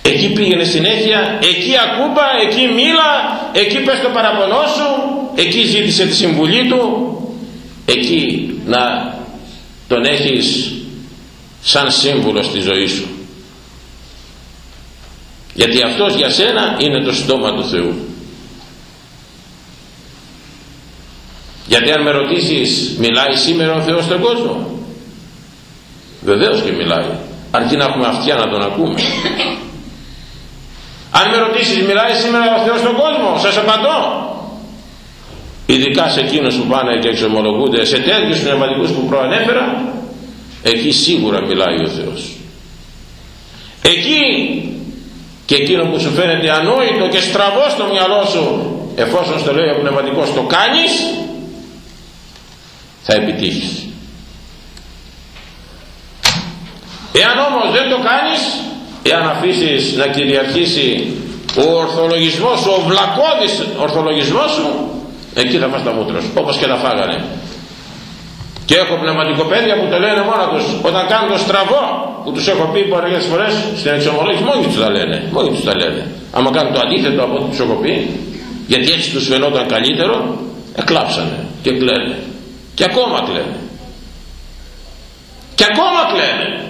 εκεί πήγαινε συνέχεια εκεί ακούμπα, εκεί μίλα εκεί πες το παραπονό σου εκεί ζήτησε τη συμβουλή του. Εκεί να τον έχεις σαν σύμβουλος στη ζωή σου. Γιατί αυτός για σένα είναι το στόμα του Θεού. Γιατί αν με ρωτήσεις μιλάει σήμερα ο Θεός στον κόσμο; Βεβαίως και μιλάει. Αρκεί να έχουμε αυτιά να τον ακούμε. Αν με ρωτήσεις, μιλάει σήμερα ο Θεός στον κόσμο, σας απαντώ. Ειδικά σε εκείνους που πάνε και εξομολογούνται σε τέτοιους πνευματικούς που προανέφερα, εκεί σίγουρα μιλάει ο Θεός. Εκεί και εκείνο που σου φαίνεται ανόητο και στραβό στο μυαλό σου, εφόσον στο λέει ο πνευματικός το κάνεις, θα επιτύχεις. Εάν όμως δεν το κάνεις, εάν αφήσεις να κυριαρχήσει ο ορθολογισμός σου, ο βλακώδης ορθολογισμός σου, εκεί θα πας τα μούτρα σου, όπως και τα φάγανε. Και έχω πνευματικοπαίδια που το λένε μόνο τους, όταν κάνουν το στραβό, που τους έχω πει πολλές φορές στην εξομολόγηση, μόνοι τους τα λένε, μόνοι τους τα λένε. Άμα κάνουν το αντίθετο από ό,τι τους έχω πει, γιατί έτσι τους φαινόταν καλύτερο, εκλάψανε και κλαίνε. Και ακόμα κλαίνε. Και ακόμα κλαίνε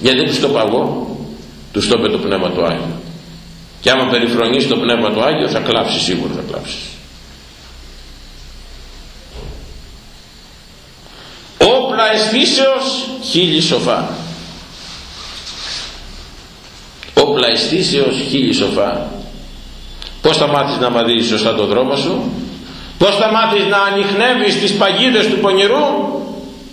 γιατί δεν τους το παγώ τους το είπε το Πνεύμα του Άγιο και άμα περιφρονείς το Πνεύμα του Άγιο θα κλάψεις σίγουρα θα κλάψεις. Όπλα αισθήσεως χίλι σοφά. Όπλα αισθήσεως χίλι σοφά. Πως θα μάθεις να μαδίζεις σωστά το δρόμο σου; Πως θα μάθεις να ανοιχνεύεις τις παγίδες του πονηρού;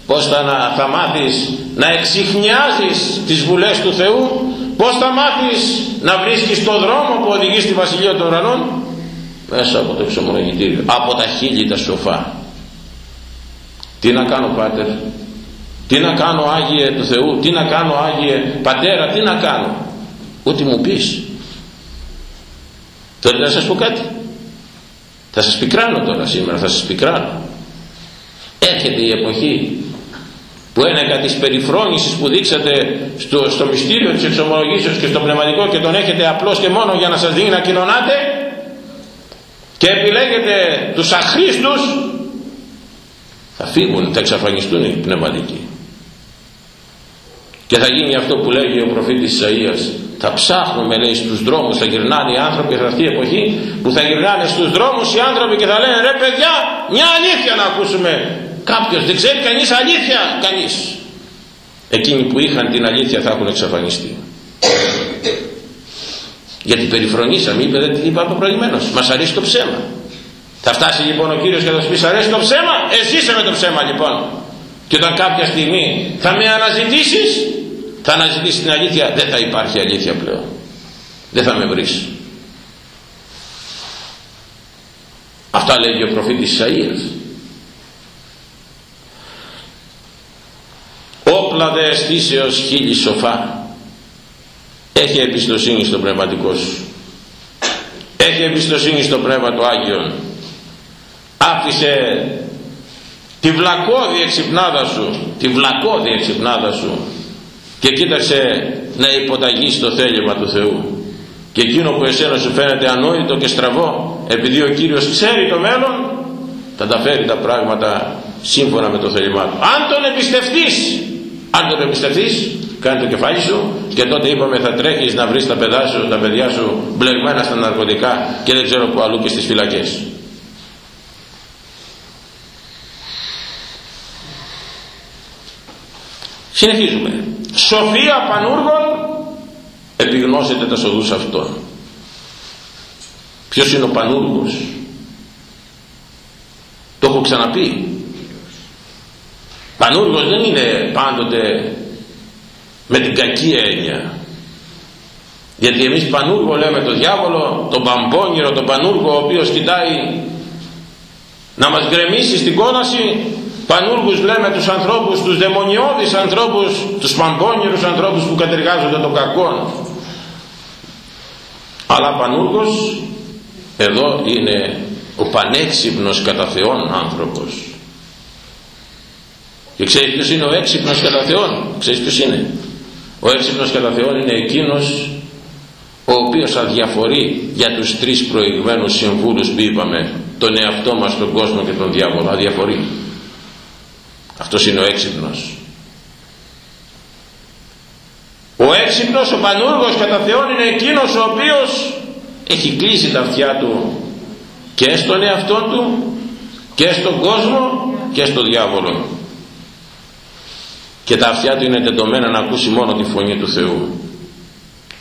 Πως θα, θα μάθεις να εξηχνιάζεις τις βουλές του Θεού; Πως θα μάθεις να βρίσκεις το δρόμο που οδηγεί στη Βασιλεία των Ουρανών; Μέσα από το εξομολογητήριο από τα χείλη τα σοφά. Τι να κάνω πάτερ; Τι να κάνω Άγιε του Θεού; Τι να κάνω Άγιε Πατέρα; Τι να κάνω; Ό,τι μου πεις. Θέλετε να σας πω κάτι. Θα σας πικράνω τώρα σήμερα θα σας πικράνω. Έρχεται η εποχή που ένεκα της περιφρόνησης που δείξατε στο, στο μυστήριο της εξομολογήσεως και στο πνευματικό και τον έχετε απλώς και μόνο για να σας δίνει να κοινωνάτε και επιλέγετε τους αχρήστους θα φύγουν, θα εξαφανιστούν οι πνευματικοί. Και θα γίνει αυτό που λέγει ο προφήτης Ισαΐας. Θα ψάχνουμε λέει στους δρόμους θα γυρνάνε οι άνθρωποι σε αυτή η εποχή που θα γυρνάνε στους δρόμους οι άνθρωποι και θα λένε ρε παιδιά μια αλήθεια να ακούσουμε κάποιος δεν ξέρει κανείς αλήθεια. Κανείς. Εκείνοι που είχαν την αλήθεια θα έχουν εξαφανιστεί. Γιατί περιφρονήσαμε είπε δεν την είπα προηγουμένως. Μας αρέσει το ψέμα. Θα φτάσει λοιπόν ο Κύριος και θα σου πει αρέσει το ψέμα; Εσύ με το ψέμα λοιπόν και όταν κάποια στιγμή θα με αναζητήσεις; Θα αναζητήσεις την αλήθεια; Δεν θα υπάρχει αλήθεια πλέον. Δεν θα με βρεις αυτά λέγει ο προφήτης Ισαΐας όπλα δε αισθήσεως χίλι σοφά. Έχει εμπιστοσύνη στο πνευματικό σου. Έχει εμπιστοσύνη στο πνεύμα του Άγιον. Άφησε τη βλακώδη εξυπνάδα σου τη βλακώδη εξυπνάδα σου και κοίταξε να υποταγείς το θέλημα του Θεού. Και εκείνο που εσένα σου φαίνεται ανόητο και στραβό επειδή ο Κύριος ξέρει το μέλλον θα τα φέρει τα πράγματα σύμφωνα με το θέλημά του. Αν τον εμπιστευτείς αν τον εμπιστευτείς κάνει το κεφάλι σου και τότε είπαμε θα τρέχεις να βρεις τα, παιδιά σου, τα παιδιά σου μπλεγμένα στα ναρκωτικά και δεν ξέρω που αλλού και στις φυλακές συνεχίζουμε. Σοφία πανούργων επιγνώσετε τα σοδούς αυτών ποιος είναι ο πανούργος; Το έχω ξαναπεί Πανούργος δεν είναι πάντοτε με την κακή έννοια. Γιατί εμείς πανούργο λέμε το διάβολο, τον παμπόνιρο, τον πανούργο ο οποίος κοιτάει να μας γκρεμίσει στην κόλαση. Πανούργους λέμε τους ανθρώπους, τους δαιμονιώδεις ανθρώπους, τους παμπόνιρους ανθρώπους που κατεργάζονται τον κακό. Αλλά πανούργος εδώ είναι ο πανέξυπνος κατά Θεόν άνθρωπος και ξέρεις ποιος είναι ο έξυπνος κατά Θεόν. Ξέρεις ποιος είναι; Ο έξυπνος κατά Θεόν είναι εκείνος ο οποίος αδιαφορεί για τους τρεις προηγμένους συμβούλους που είπαμε τον εαυτό μας, τον κόσμο και τον διάβολο. Αδιαφορεί. Αυτός είναι ο έξυπνος. Ο έξυπνος, ο πανούργος κατά Θεόν είναι εκείνος ο οποίος έχει κλείσει τα αυτιά του και στον εαυτό του και στον κόσμο και στον διάβολο και τα αυτιά του είναι τεντωμένα να ακούσει μόνο τη φωνή του Θεού.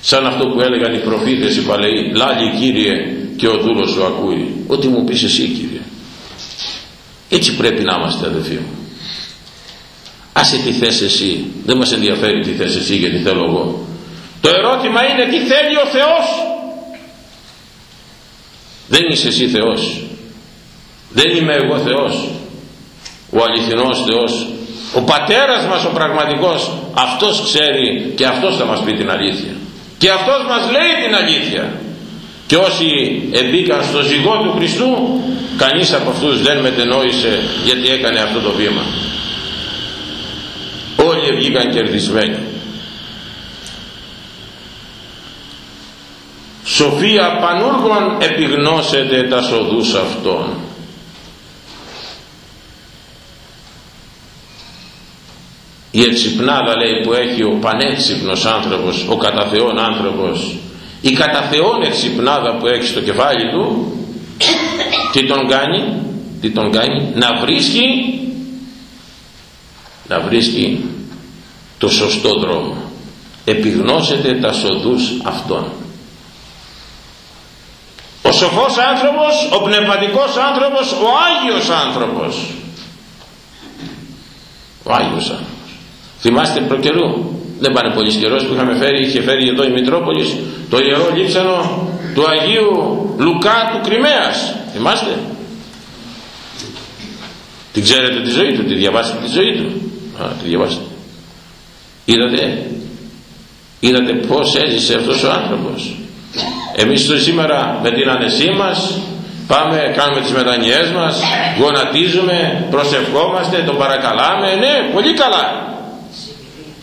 Σαν αυτό που έλεγαν οι προφήτες οι παλαιοί λάλη Κύριε και ο δούλος σου ακούει ό,τι μου πεις εσύ Κύριε. Έτσι πρέπει να είμαστε αδελφοί μου. Άσε τι θες εσύ. Δεν μας ενδιαφέρει τι θες εσύ γιατί θέλω εγώ. Το ερώτημα είναι τι θέλει ο Θεός; Δεν είσαι εσύ Θεός. Δεν είμαι εγώ Θεός. Ο αληθινός Θεός ο πατέρας μας ο πραγματικός αυτός ξέρει και αυτός θα μας πει την αλήθεια. Και αυτός μας λέει την αλήθεια. Και όσοι εμπήκαν στο ζυγό του Χριστού κανείς από αυτούς δεν μετενόησε γιατί έκανε αυτό το βήμα. Όλοι βγήκαν κερδισμένοι. Σοφία πανούργων επιγνώσετε τα σοδούς αυτών η εξυπνάδα λέει που έχει ο πανέξυπνος άνθρωπος ο καταθεών άνθρωπος η καταθεών εξυπνάδα που έχει στο κεφάλι του τι τον κάνει τι τον κάνει να βρίσκει να βρίσκει το σωστό δρόμο. Επιγνώσετε τα σοδούς αυτών. Ο σοφός άνθρωπος ο πνευματικός άνθρωπος ο Άγιος άνθρωπος. Ο Άγιος άνθρωπος Θυμάστε προκαιρού, δεν πάνε πολύ καιρός που είχαμε φέρει, είχε φέρει εδώ η Μητρόπολης το ιερό λείψανο του Αγίου Λουκά του Κρυμαίας. Θυμάστε; Την ξέρετε τη ζωή του τη διαβάσετε τη ζωή του. Α, τη διαβάσετε. Είδατε; Είδατε πως έζησε αυτός ο άνθρωπος. Εμείς σήμερα με την ανεσή μας πάμε κάνουμε τις μετανιές μας γονατίζουμε προσευχόμαστε τον παρακαλάμε. Ναι πολύ καλά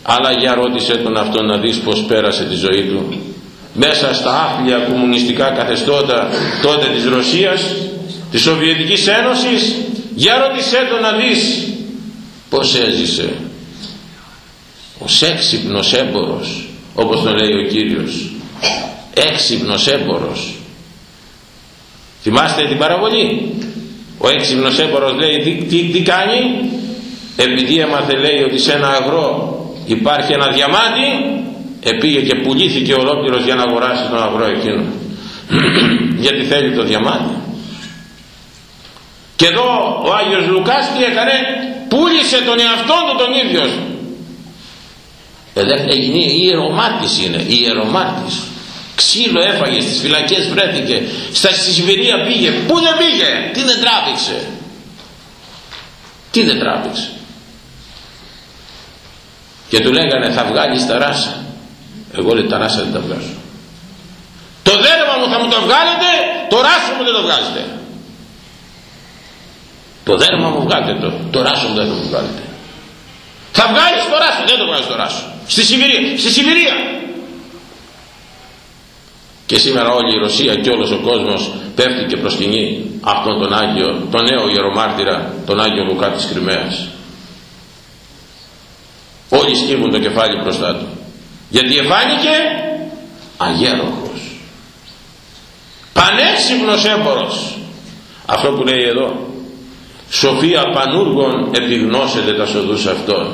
αλλά για ρώτησε τον αυτό να δεις πως πέρασε τη ζωή του. Μέσα στα άθλια κομμουνιστικά καθεστώτα τότε της Ρωσίας της Σοβιετικής Ένωσης για ρώτησέ τον να δεις πως έζησε ως έξυπνος έμπορος όπως το λέει ο Κύριος. Έξυπνος έμπορος. Θυμάστε την παραβολή; Ο έξυπνος έμπορος λέει τι, τι, τι κάνει; Επειδή έμαθε λέει ότι σε ένα αγρό υπάρχει ένα διαμάντι επήγε και πουλήθηκε ολόκληρος για να αγοράσει τον αγρό εκείνο. *clears throat* Γιατί θέλει το διαμάντι. Και εδώ ο Άγιος Λουκάς τι έκανε; Πούλησε τον εαυτό του τον ίδιος. Έγινε ιερομάτης είναι ιερομάτης ξύλο έφαγε στις φυλακές βρέθηκε στα Σιβηρία πήγε. Πού δεν πήγε; Τι δεν τράβηξε τι δεν τράβηξε και του λέγανε θα βγάλεις τα ράσα εγώ λέει τα ράσα δεν τα βγάζω το δέρμα μου θα μου το βγάλετε το ράσο μου δεν το βγάζετε το δέρμα μου βγάλετε το το ράσο μου δεν το βγάλετε θα βγάλεις το ράσο δεν το βγάζεις το ράσο στη Σιβηρία στη Σιβηρία και σήμερα όλη η Ρωσία και όλος ο κόσμος πέφτει και προσκυνεί αυτόν τον Άγιο, τον νέο ιερομάρτυρα, τον Άγιο Λουκά της Κρυμαίας. Όλοι σκύβουν το κεφάλι μπροστά του. Γιατί εφάνηκε αγέροχος. Πανέξυπνος έμπορος. Αυτό που λέει εδώ. Σοφία πανούργων επιγνώσετε τα σοδούς αυτών.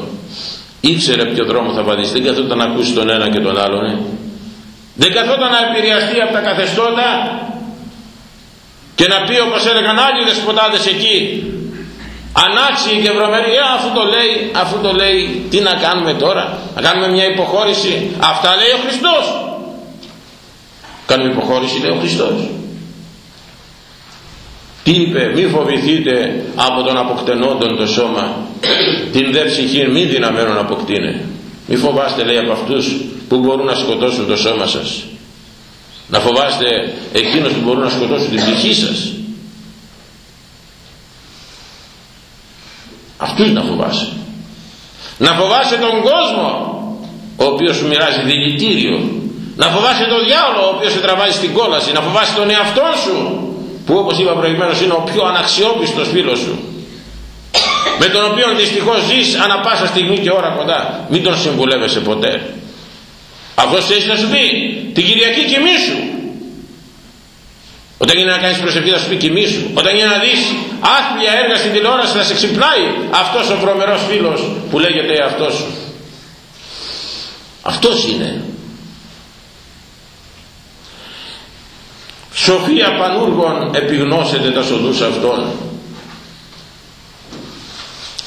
Ήξερε ποιο δρόμο θα βαδίσει. Δεν καθόταν να ακούσει τον ένα και τον άλλον. Ε. Δεν καθόταν να επηρεαστεί από τα καθεστώτα και να πει όπως έλεγαν άλλοι δεσποτάδες εκεί ανάξιοι και βρωμεροί. Ε, αφού το λέει αφού το λέει τι να κάνουμε τώρα; Να κάνουμε μια υποχώρηση. Αυτά λέει ο Χριστός. Κάνουμε υποχώρηση λέει ο Χριστός. Τι είπε μη φοβηθείτε από τον αποκτενόντον το σώμα. Την δε ψυχή μη δυναμένον αποκτήνε. Μη φοβάστε λέει από αυτούς που μπορούν να σκοτώσουν το σώμα σας. Να φοβάστε εκείνους που μπορούν να σκοτώσουν την ψυχή σας αυτούς να φοβάσαι. Να φοβάσαι τον κόσμο ο οποίος σου μοιράζει δηλητήριο να φοβάσαι τον διάολο ο οποίος σε τραβάζει στην κόλαση. Να φοβάσαι τον εαυτό σου που όπως είπα προηγουμένως είναι ο πιο αναξιόπιστος φίλος σου. Με τον οποίο δυστυχώς ζεις ανα πάσα στιγμή και ώρα κοντά. Μην τον συμβουλεύεσαι ποτέ. Αυτός θέλει να σου πει την Κυριακή κοιμήσου όταν είναι να κάνεις προσευχή θα σου πει κοιμήσου όταν είναι να δεις άθλια έργα στην τηλεόραση θα σε ξυπνάει αυτός ο βρωμερός φίλος που λέγεται εαυτός σου. Αυτός είναι. Σοφία πανούργων επιγνώσετε τα σοδούς αυτών.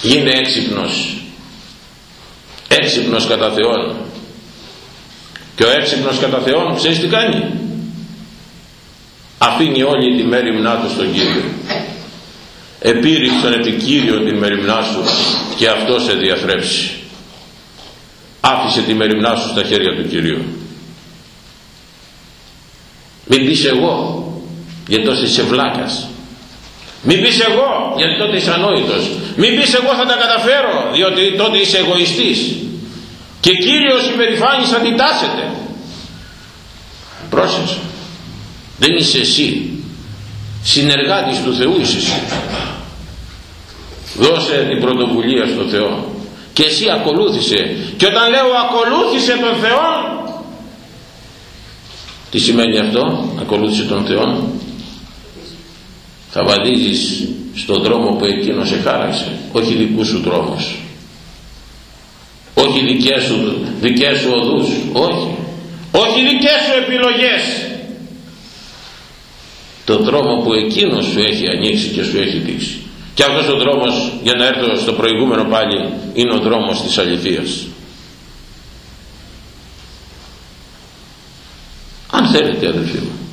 Γίνε έξυπνος. Έξυπνος κατά Θεόν. Και ο έξυπνος κατά Θεόν ξέρεις τι κάνει; Αφήνει όλη τη μέρημνά του στον Κύριο. Επήρυξε τον επικύριο την μεριμνά σου και αυτό σε διαθρέψει. Άφησε τη μεριμνά σου στα χέρια του Κυρίου. Μην πεις εγώ γιατί τόσο είσαι βλάκας. Μην πεις εγώ γιατί τότε είσαι ανόητος. Μην πεις εγώ θα τα καταφέρω διότι τότε είσαι εγωιστής. Και Κύριος υπερηφάνης αντιτάσσεται. Πρόσεξε δεν είσαι εσύ. Συνεργάτης του Θεού είσαι εσύ. Δώσε την πρωτοβουλία στο Θεό. Και εσύ ακολούθησε. Και όταν λέω ακολούθησε τον Θεό τι σημαίνει αυτό; Ακολούθησε τον Θεό. Θα βαδίζεις στον δρόμο που εκείνος σε χάραξε όχι δικούς σου δρόμος όχι δικές σου, δικές σου οδούς. Όχι. Όχι δικές σου επιλογές το δρόμο που εκείνος σου έχει ανοίξει και σου έχει δείξει. Και αυτός ο δρόμος για να έρθω στο προηγούμενο πάλι είναι ο δρόμος της αληθείας. Αν θέλετε αδελφοί μου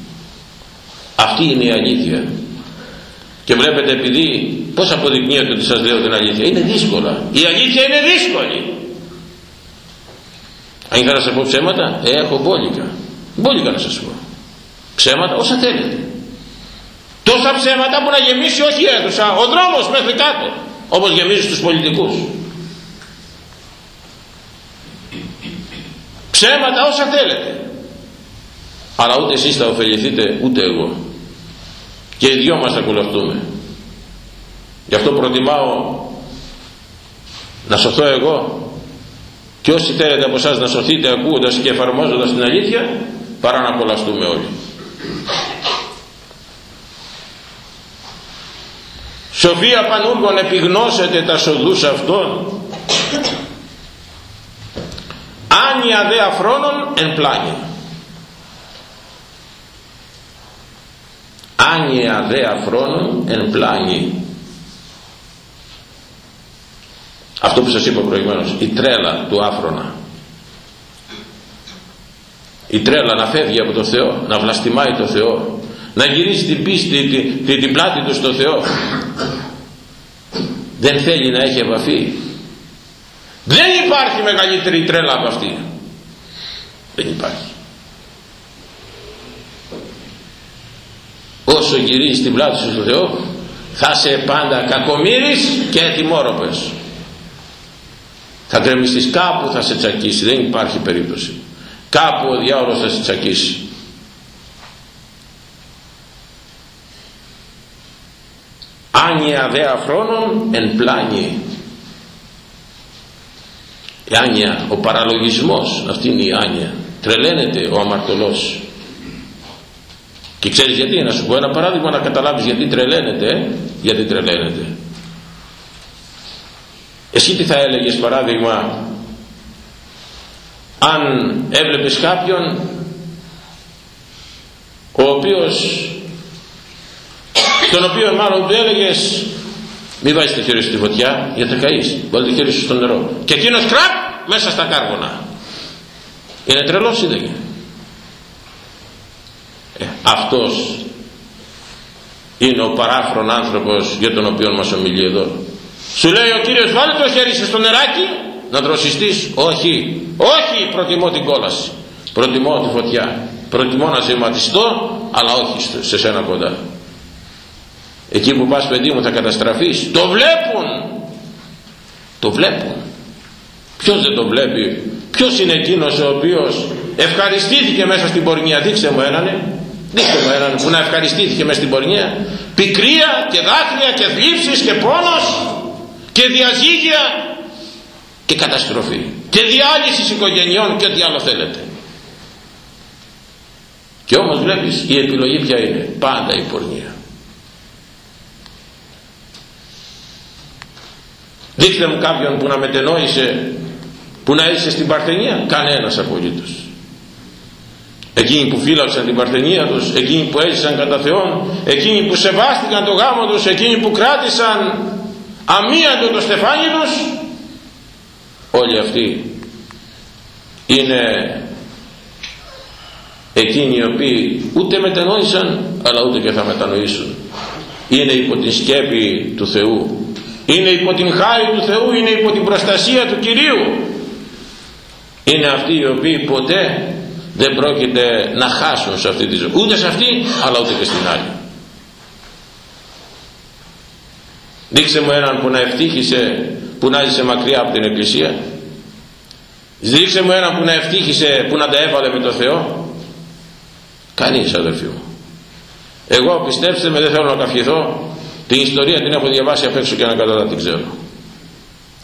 αυτή είναι η αλήθεια. Και βλέπετε επειδή πως αποδεικνύεται ότι σας λέω την αλήθεια είναι δύσκολα. Η αλήθεια είναι δύσκολη. Αν ήθελα να σας πω ψέματα ε, έχω μπόλικα. Μπόλικα να σας πω. Ψέματα όσα θέλετε τόσα ψέματα που να γεμίσει όχι αίθουσα ο δρόμος μέχρι κάτω όπως γεμίζει στους πολιτικούς. Ψέματα όσα θέλετε. Αλλά ούτε εσείς θα ωφεληθείτε ούτε εγώ. Και οι δυο μας θα κουλευτούμε. Γι' αυτό προτιμάω να σωθώ εγώ και όσοι θέλετε από εσάς να σωθείτε ακούγοντας και εφαρμόζοντας την αλήθεια παρά να κολλαστούμε όλοι Σοφία Πανούργων επιγνώσετε τα σοδούς αυτών. Άνια δε αφρόνων εν πλάνη Άνια δε αφρόνων εν πλάνη αυτό που σας είπα προηγουμένως η τρέλα του άφρονα. Η τρέλα να φεύγει από το Θεό να βλαστημάει το Θεό να γυρίσει την πίστη την, την πλάτη του στο Θεό δεν θέλει να έχει επαφή. Δεν υπάρχει μεγαλύτερη τρέλα από αυτή. Δεν υπάρχει. Όσο γυρίζει την πλάτη σου στο Θεό θα σε πάντα κακομύρης και ετοιμόρροπες θα γκρεμιστείς κάπου θα σε τσακίσει. Δεν υπάρχει περίπτωση. Κάπου ο διάολος θα σε τσακίσει άνια δε αφρόνων εν πλάνη η άνοια, ο παραλογισμός αυτή είναι η άνοια τρελαίνεται ο αμαρτωλός. Και ξέρεις γιατί να σου πω ένα παράδειγμα να καταλάβεις γιατί τρελαίνεται γιατί τρελαίνεται. Εσύ τι θα έλεγες παράδειγμα αν έβλεπες κάποιον ο οποίος τον οποίο μάλλον του έλεγες μη βάζεις το χέρι σου στη φωτιά γιατί θα καείς. Βάλει το χέρι σου στο νερό και εκείνος κραπ μέσα στα κάρβονα είναι τρελός ή δεν είναι ε, αυτός είναι ο παράφρον άνθρωπος για τον οποίο μας ομιλεί εδώ. Σου λέει ο Κύριος βάλε το χέρι σου στο νεράκι να δροσιστείς όχι όχι προτιμώ την κόλαση. Προτιμώ τη φωτιά. Προτιμώ να ζεματιστώ αλλά όχι σε σένα κοντά εκεί που πας παιδί μου θα καταστραφείς. Το βλέπουν. Το βλέπουν. Ποιος δεν το βλέπει; Ποιος είναι εκείνος ο οποίος ευχαριστήθηκε μέσα στην πορνεία; Δείξε μου έναν δείξε μου έναν που να ευχαριστήθηκε μέσα στην πορνεία. Πικρία και δάκρυα και θλίψεις και πόνος και διαζύγια και καταστροφή και διάλυσης οικογενειών και ό,τι άλλο θέλετε. Και όμως βλέπεις η επιλογή ποια είναι; Πάντα η πορνεία δείξτε μου κάποιον που να μετενόησε που να είσαι στην Παρθενία. Κανένας απολύτως εκείνοι που φύλαξαν την Παρθενία τους εκείνοι που έζησαν κατά Θεόν εκείνοι που σεβάστηκαν το γάμο τους εκείνοι που κράτησαν αμύαντο το στεφάνι τους όλοι αυτοί είναι εκείνοι οι οποίοι ούτε μετανόησαν αλλά ούτε και θα μετανοήσουν. Είναι υπό την σκέπη του Θεού είναι υπό την χάρη του Θεού είναι υπό την προστασία του Κυρίου. Είναι αυτοί οι οποίοι ποτέ δεν πρόκειται να χάσουν σε αυτή τη ζωή. Ούτε σε αυτή αλλά ούτε και στην άλλη. Δείξε μου έναν που να ευτύχησε που να ζησε μακριά από την Εκκλησία. Δείξε μου έναν που να ευτύχησε που να τα έβαλε με το Θεό. Κανείς αδερφοί μου. Εγώ πιστέψτε με δεν θέλω να καυχηθώ την ιστορία την έχω διαβάσει απ' έξω και να κατά την ξέρω.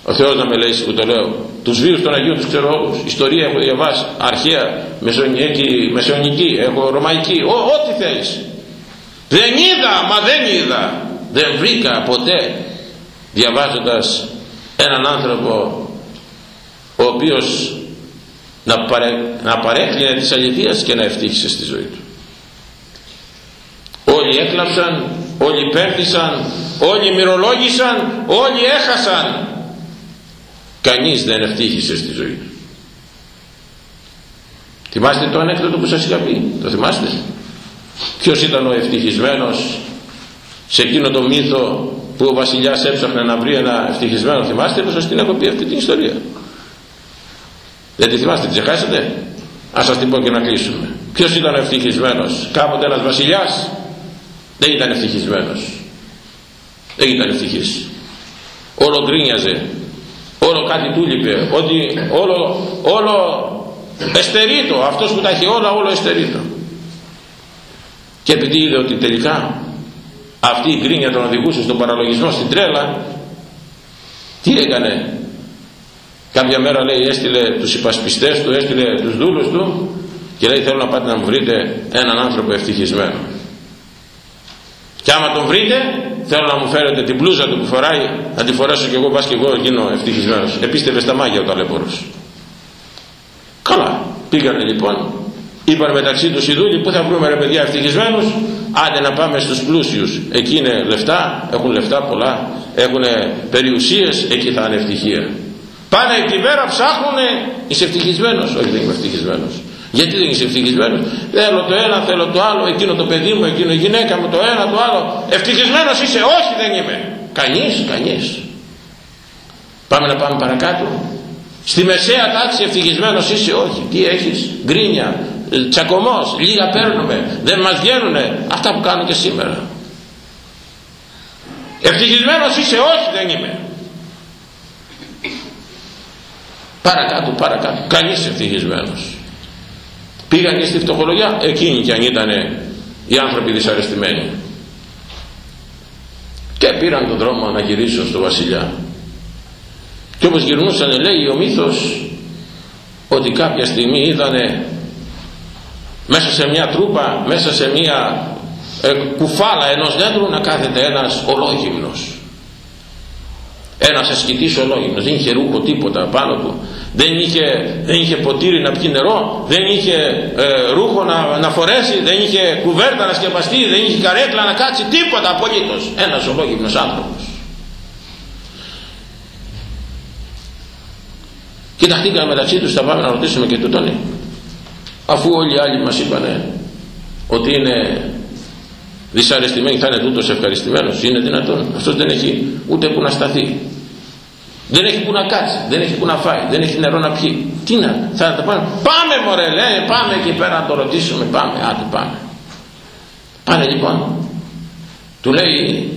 Ο Θεός να με λέει που το λέω. Τους βίους των Αγίων τους ξέρω όλους. Ιστορία έχω διαβάσει. Αρχαία μεσονική, μεσαιωνική έχω ρωμαϊκή ό,τι θέλεις. Δεν είδα μα δεν είδα. Δεν βρήκα ποτέ. Διαβάζοντας έναν άνθρωπο ο οποίος να, παρέ, να παρέκλεινε της αληθείας και να ευτύχησε στη ζωή του. Όλοι έκλαψαν όλοι πέφτησαν όλοι μυρολόγησαν όλοι έχασαν. Κανείς δεν ευτύχησε στη ζωή του. Θυμάστε το ανέκδοτο που σας είχα πει το θυμάστε; Ποιος ήταν ο ευτυχισμένος σε εκείνο το μύθο που ο βασιλιάς έψαχνε να βρει ένα ευτυχισμένο; Θυμάστε πως σας την έχω πει αυτή την ιστορία; Δεν τη θυμάστε, ξεχάσετε ας σας την πω και να κλείσουμε. Ποιος ήταν ο ευτυχισμένος; Κάποτε ένας βασιλιάς δεν ήταν ευτυχισμένος. Δεν ήταν ευτυχής. Όλο γκρίνιαζε. Όλο κάτι του λείπε. Ότι όλο, όλο εστερίτο αυτός που τα έχει όλα όλο εστερίτο και επειδή είδε ότι τελικά αυτή η γκρίνια τον οδηγούσε στον παραλογισμό στην τρέλα τι έκανε; Κάποια μέρα λέει έστειλε τους υπασπιστές του έστειλε τους δούλους του και λέει θέλω να πάτε να μου βρείτε έναν άνθρωπο ευτυχισμένο και άμα τον βρείτε θέλω να μου φέρετε την πλούζα του που φοράει να τη φορέσω και εγώ πας και εγώ γίνω ευτυχισμένος. Επίστευε στα μάγια ο ταλέπορος καλά. Πήγανε λοιπόν είπαν μεταξύ τους οι δούλοι που θα βρούμε ρε παιδιά ευτυχισμένους; Άντε να πάμε στους πλούσιους. Εκεί είναι λεφτά έχουν λεφτά πολλά έχουν περιουσίες εκεί θα είναι ευτυχία πάνε τη μέρα ψάχνουνε είσαι ευτυχισμένος; Όχι δεν είμαι ευτυχισμένος γιατί δεν είσαι ευτυχισμένος; Θέλω το ένα θέλω το άλλο εκείνο το παιδί μου εκείνο η γυναίκα μου το ένα το άλλο. Ευτυχισμένος είσαι όχι δεν είμαι. Κανείς κανείς. Πάμε να πάμε παρακάτω. Στη μεσαία τάξη ευτυχισμένος είσαι όχι. Τι έχεις; Γκρίνια τσακωμός λίγα παίρνουμε δεν μας βγαίνουνε. Αυτά που κάνω και σήμερα. Ευτυχισμένος είσαι όχι δεν είμαι. Παρακάτω παρακάτω. Κανείς ευτυχισμένος πήγαν και στη φτωχολογία εκείνοι κι αν ήταν οι άνθρωποι δυσαρεστημένοι. Και πήραν τον δρόμο να γυρίσουν στο βασιλιά. Και όπως γυρνούσαν λέει ο μύθος ότι κάποια στιγμή είδανε μέσα σε μια τρούπα μέσα σε μια ε, κουφάλα ενός δέντρου να κάθεται ένας ολόγυμνος. Ένας ασκητής ολόγυμνος. Δεν είχε ρούχο τίποτα πάνω του δεν είχε, δεν είχε ποτήρι να πιει νερό δεν είχε ε, ρούχο να, να φορέσει δεν είχε κουβέρτα να σκεπαστεί δεν είχε καρέκλα να κάτσει τίποτα απολύτως. Ένας ολόγυμνος άνθρωπος. Κοιταχτήκαμε μεταξύ τους θα πάμε να ρωτήσουμε και τούτον αφού όλοι οι άλλοι μας είπανε ότι είναι δυσαρεστημένοι θα είναι τούτος ευχαριστημένος είναι δυνατόν. Αυτός δεν έχει ούτε που να σταθεί δεν έχει που να κάτσει δεν έχει που να φάει δεν έχει νερό να πιει τι να θα τα πάνε πάμε μωρέ λέει πάμε εκεί πέρα να το ρωτήσουμε πάμε άντε πάμε πάνε λοιπόν του λέει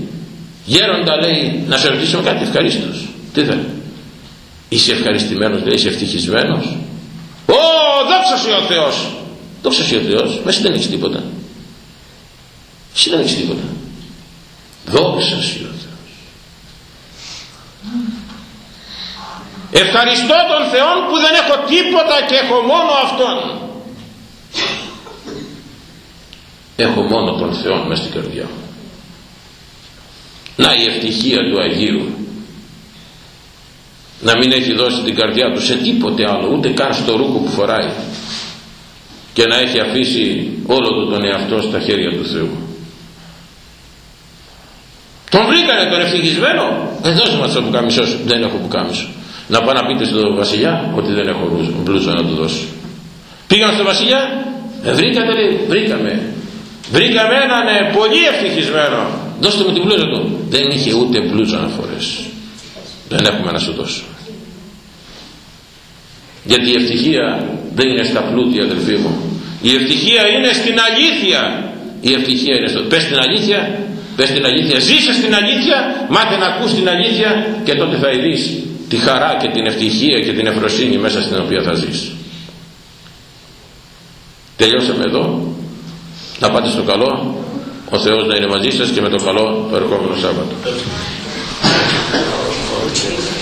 γέροντα λέει να σε ρωτήσουμε κάτι ευχαρίστως τι θέλει; Είσαι ευχαριστημένος λέει είσαι ευτυχισμένος; Ω, δόξα σου ο Θεός. Δόξα σου ο Θεός. Μα εσύ δεν έχεις τίποτα. Εσύ δεν έχεις τίποτα. Δόξα σου ο Θεός. Ευχαριστώ τον Θεό που δεν έχω τίποτα και έχω μόνο Αυτόν. Έχω μόνο τον Θεό μέσα στην καρδιά μου. Να η ευτυχία του Αγίου να μην έχει δώσει την καρδιά του σε τίποτε άλλο ούτε καν στο ρούχο που φοράει και να έχει αφήσει όλο του τον εαυτό στα χέρια του Θεού τον βρήκανε τον ευτυχισμένο ε δώσε μας το πουκάμισό σου δεν έχω πουκάμισο να πάω να πείτε στον βασιλιά ότι δεν έχω μπλούζο να του δώσω. Πήγαν στον βασιλιά ε, βρήκατε λέει βρήκαμε. Βρήκαμε έναν ε, πολύ ευτυχισμένο. Δώστε μου την μπλούζα του. Δεν είχε ούτε μπλούζα να φορέσει. Δεν έχουμε να σου δώσω. Γιατί η ευτυχία δεν είναι στα πλούτια αδελφοί μου. Η ευτυχία είναι στην αλήθεια. Η ευτυχία είναι στο πες την αλήθεια πες την αλήθεια ζήσε στην αλήθεια μάθε να ακούς την αλήθεια και τότε θα δεις τη χαρά και την ευτυχία και την ευφροσύνη μέσα στην οποία θα ζεις τελειώσαμε εδώ να πάτε στο καλό ο Θεός να είναι μαζί σας και με το καλό το ερχόμενο Σάββατο Thank you.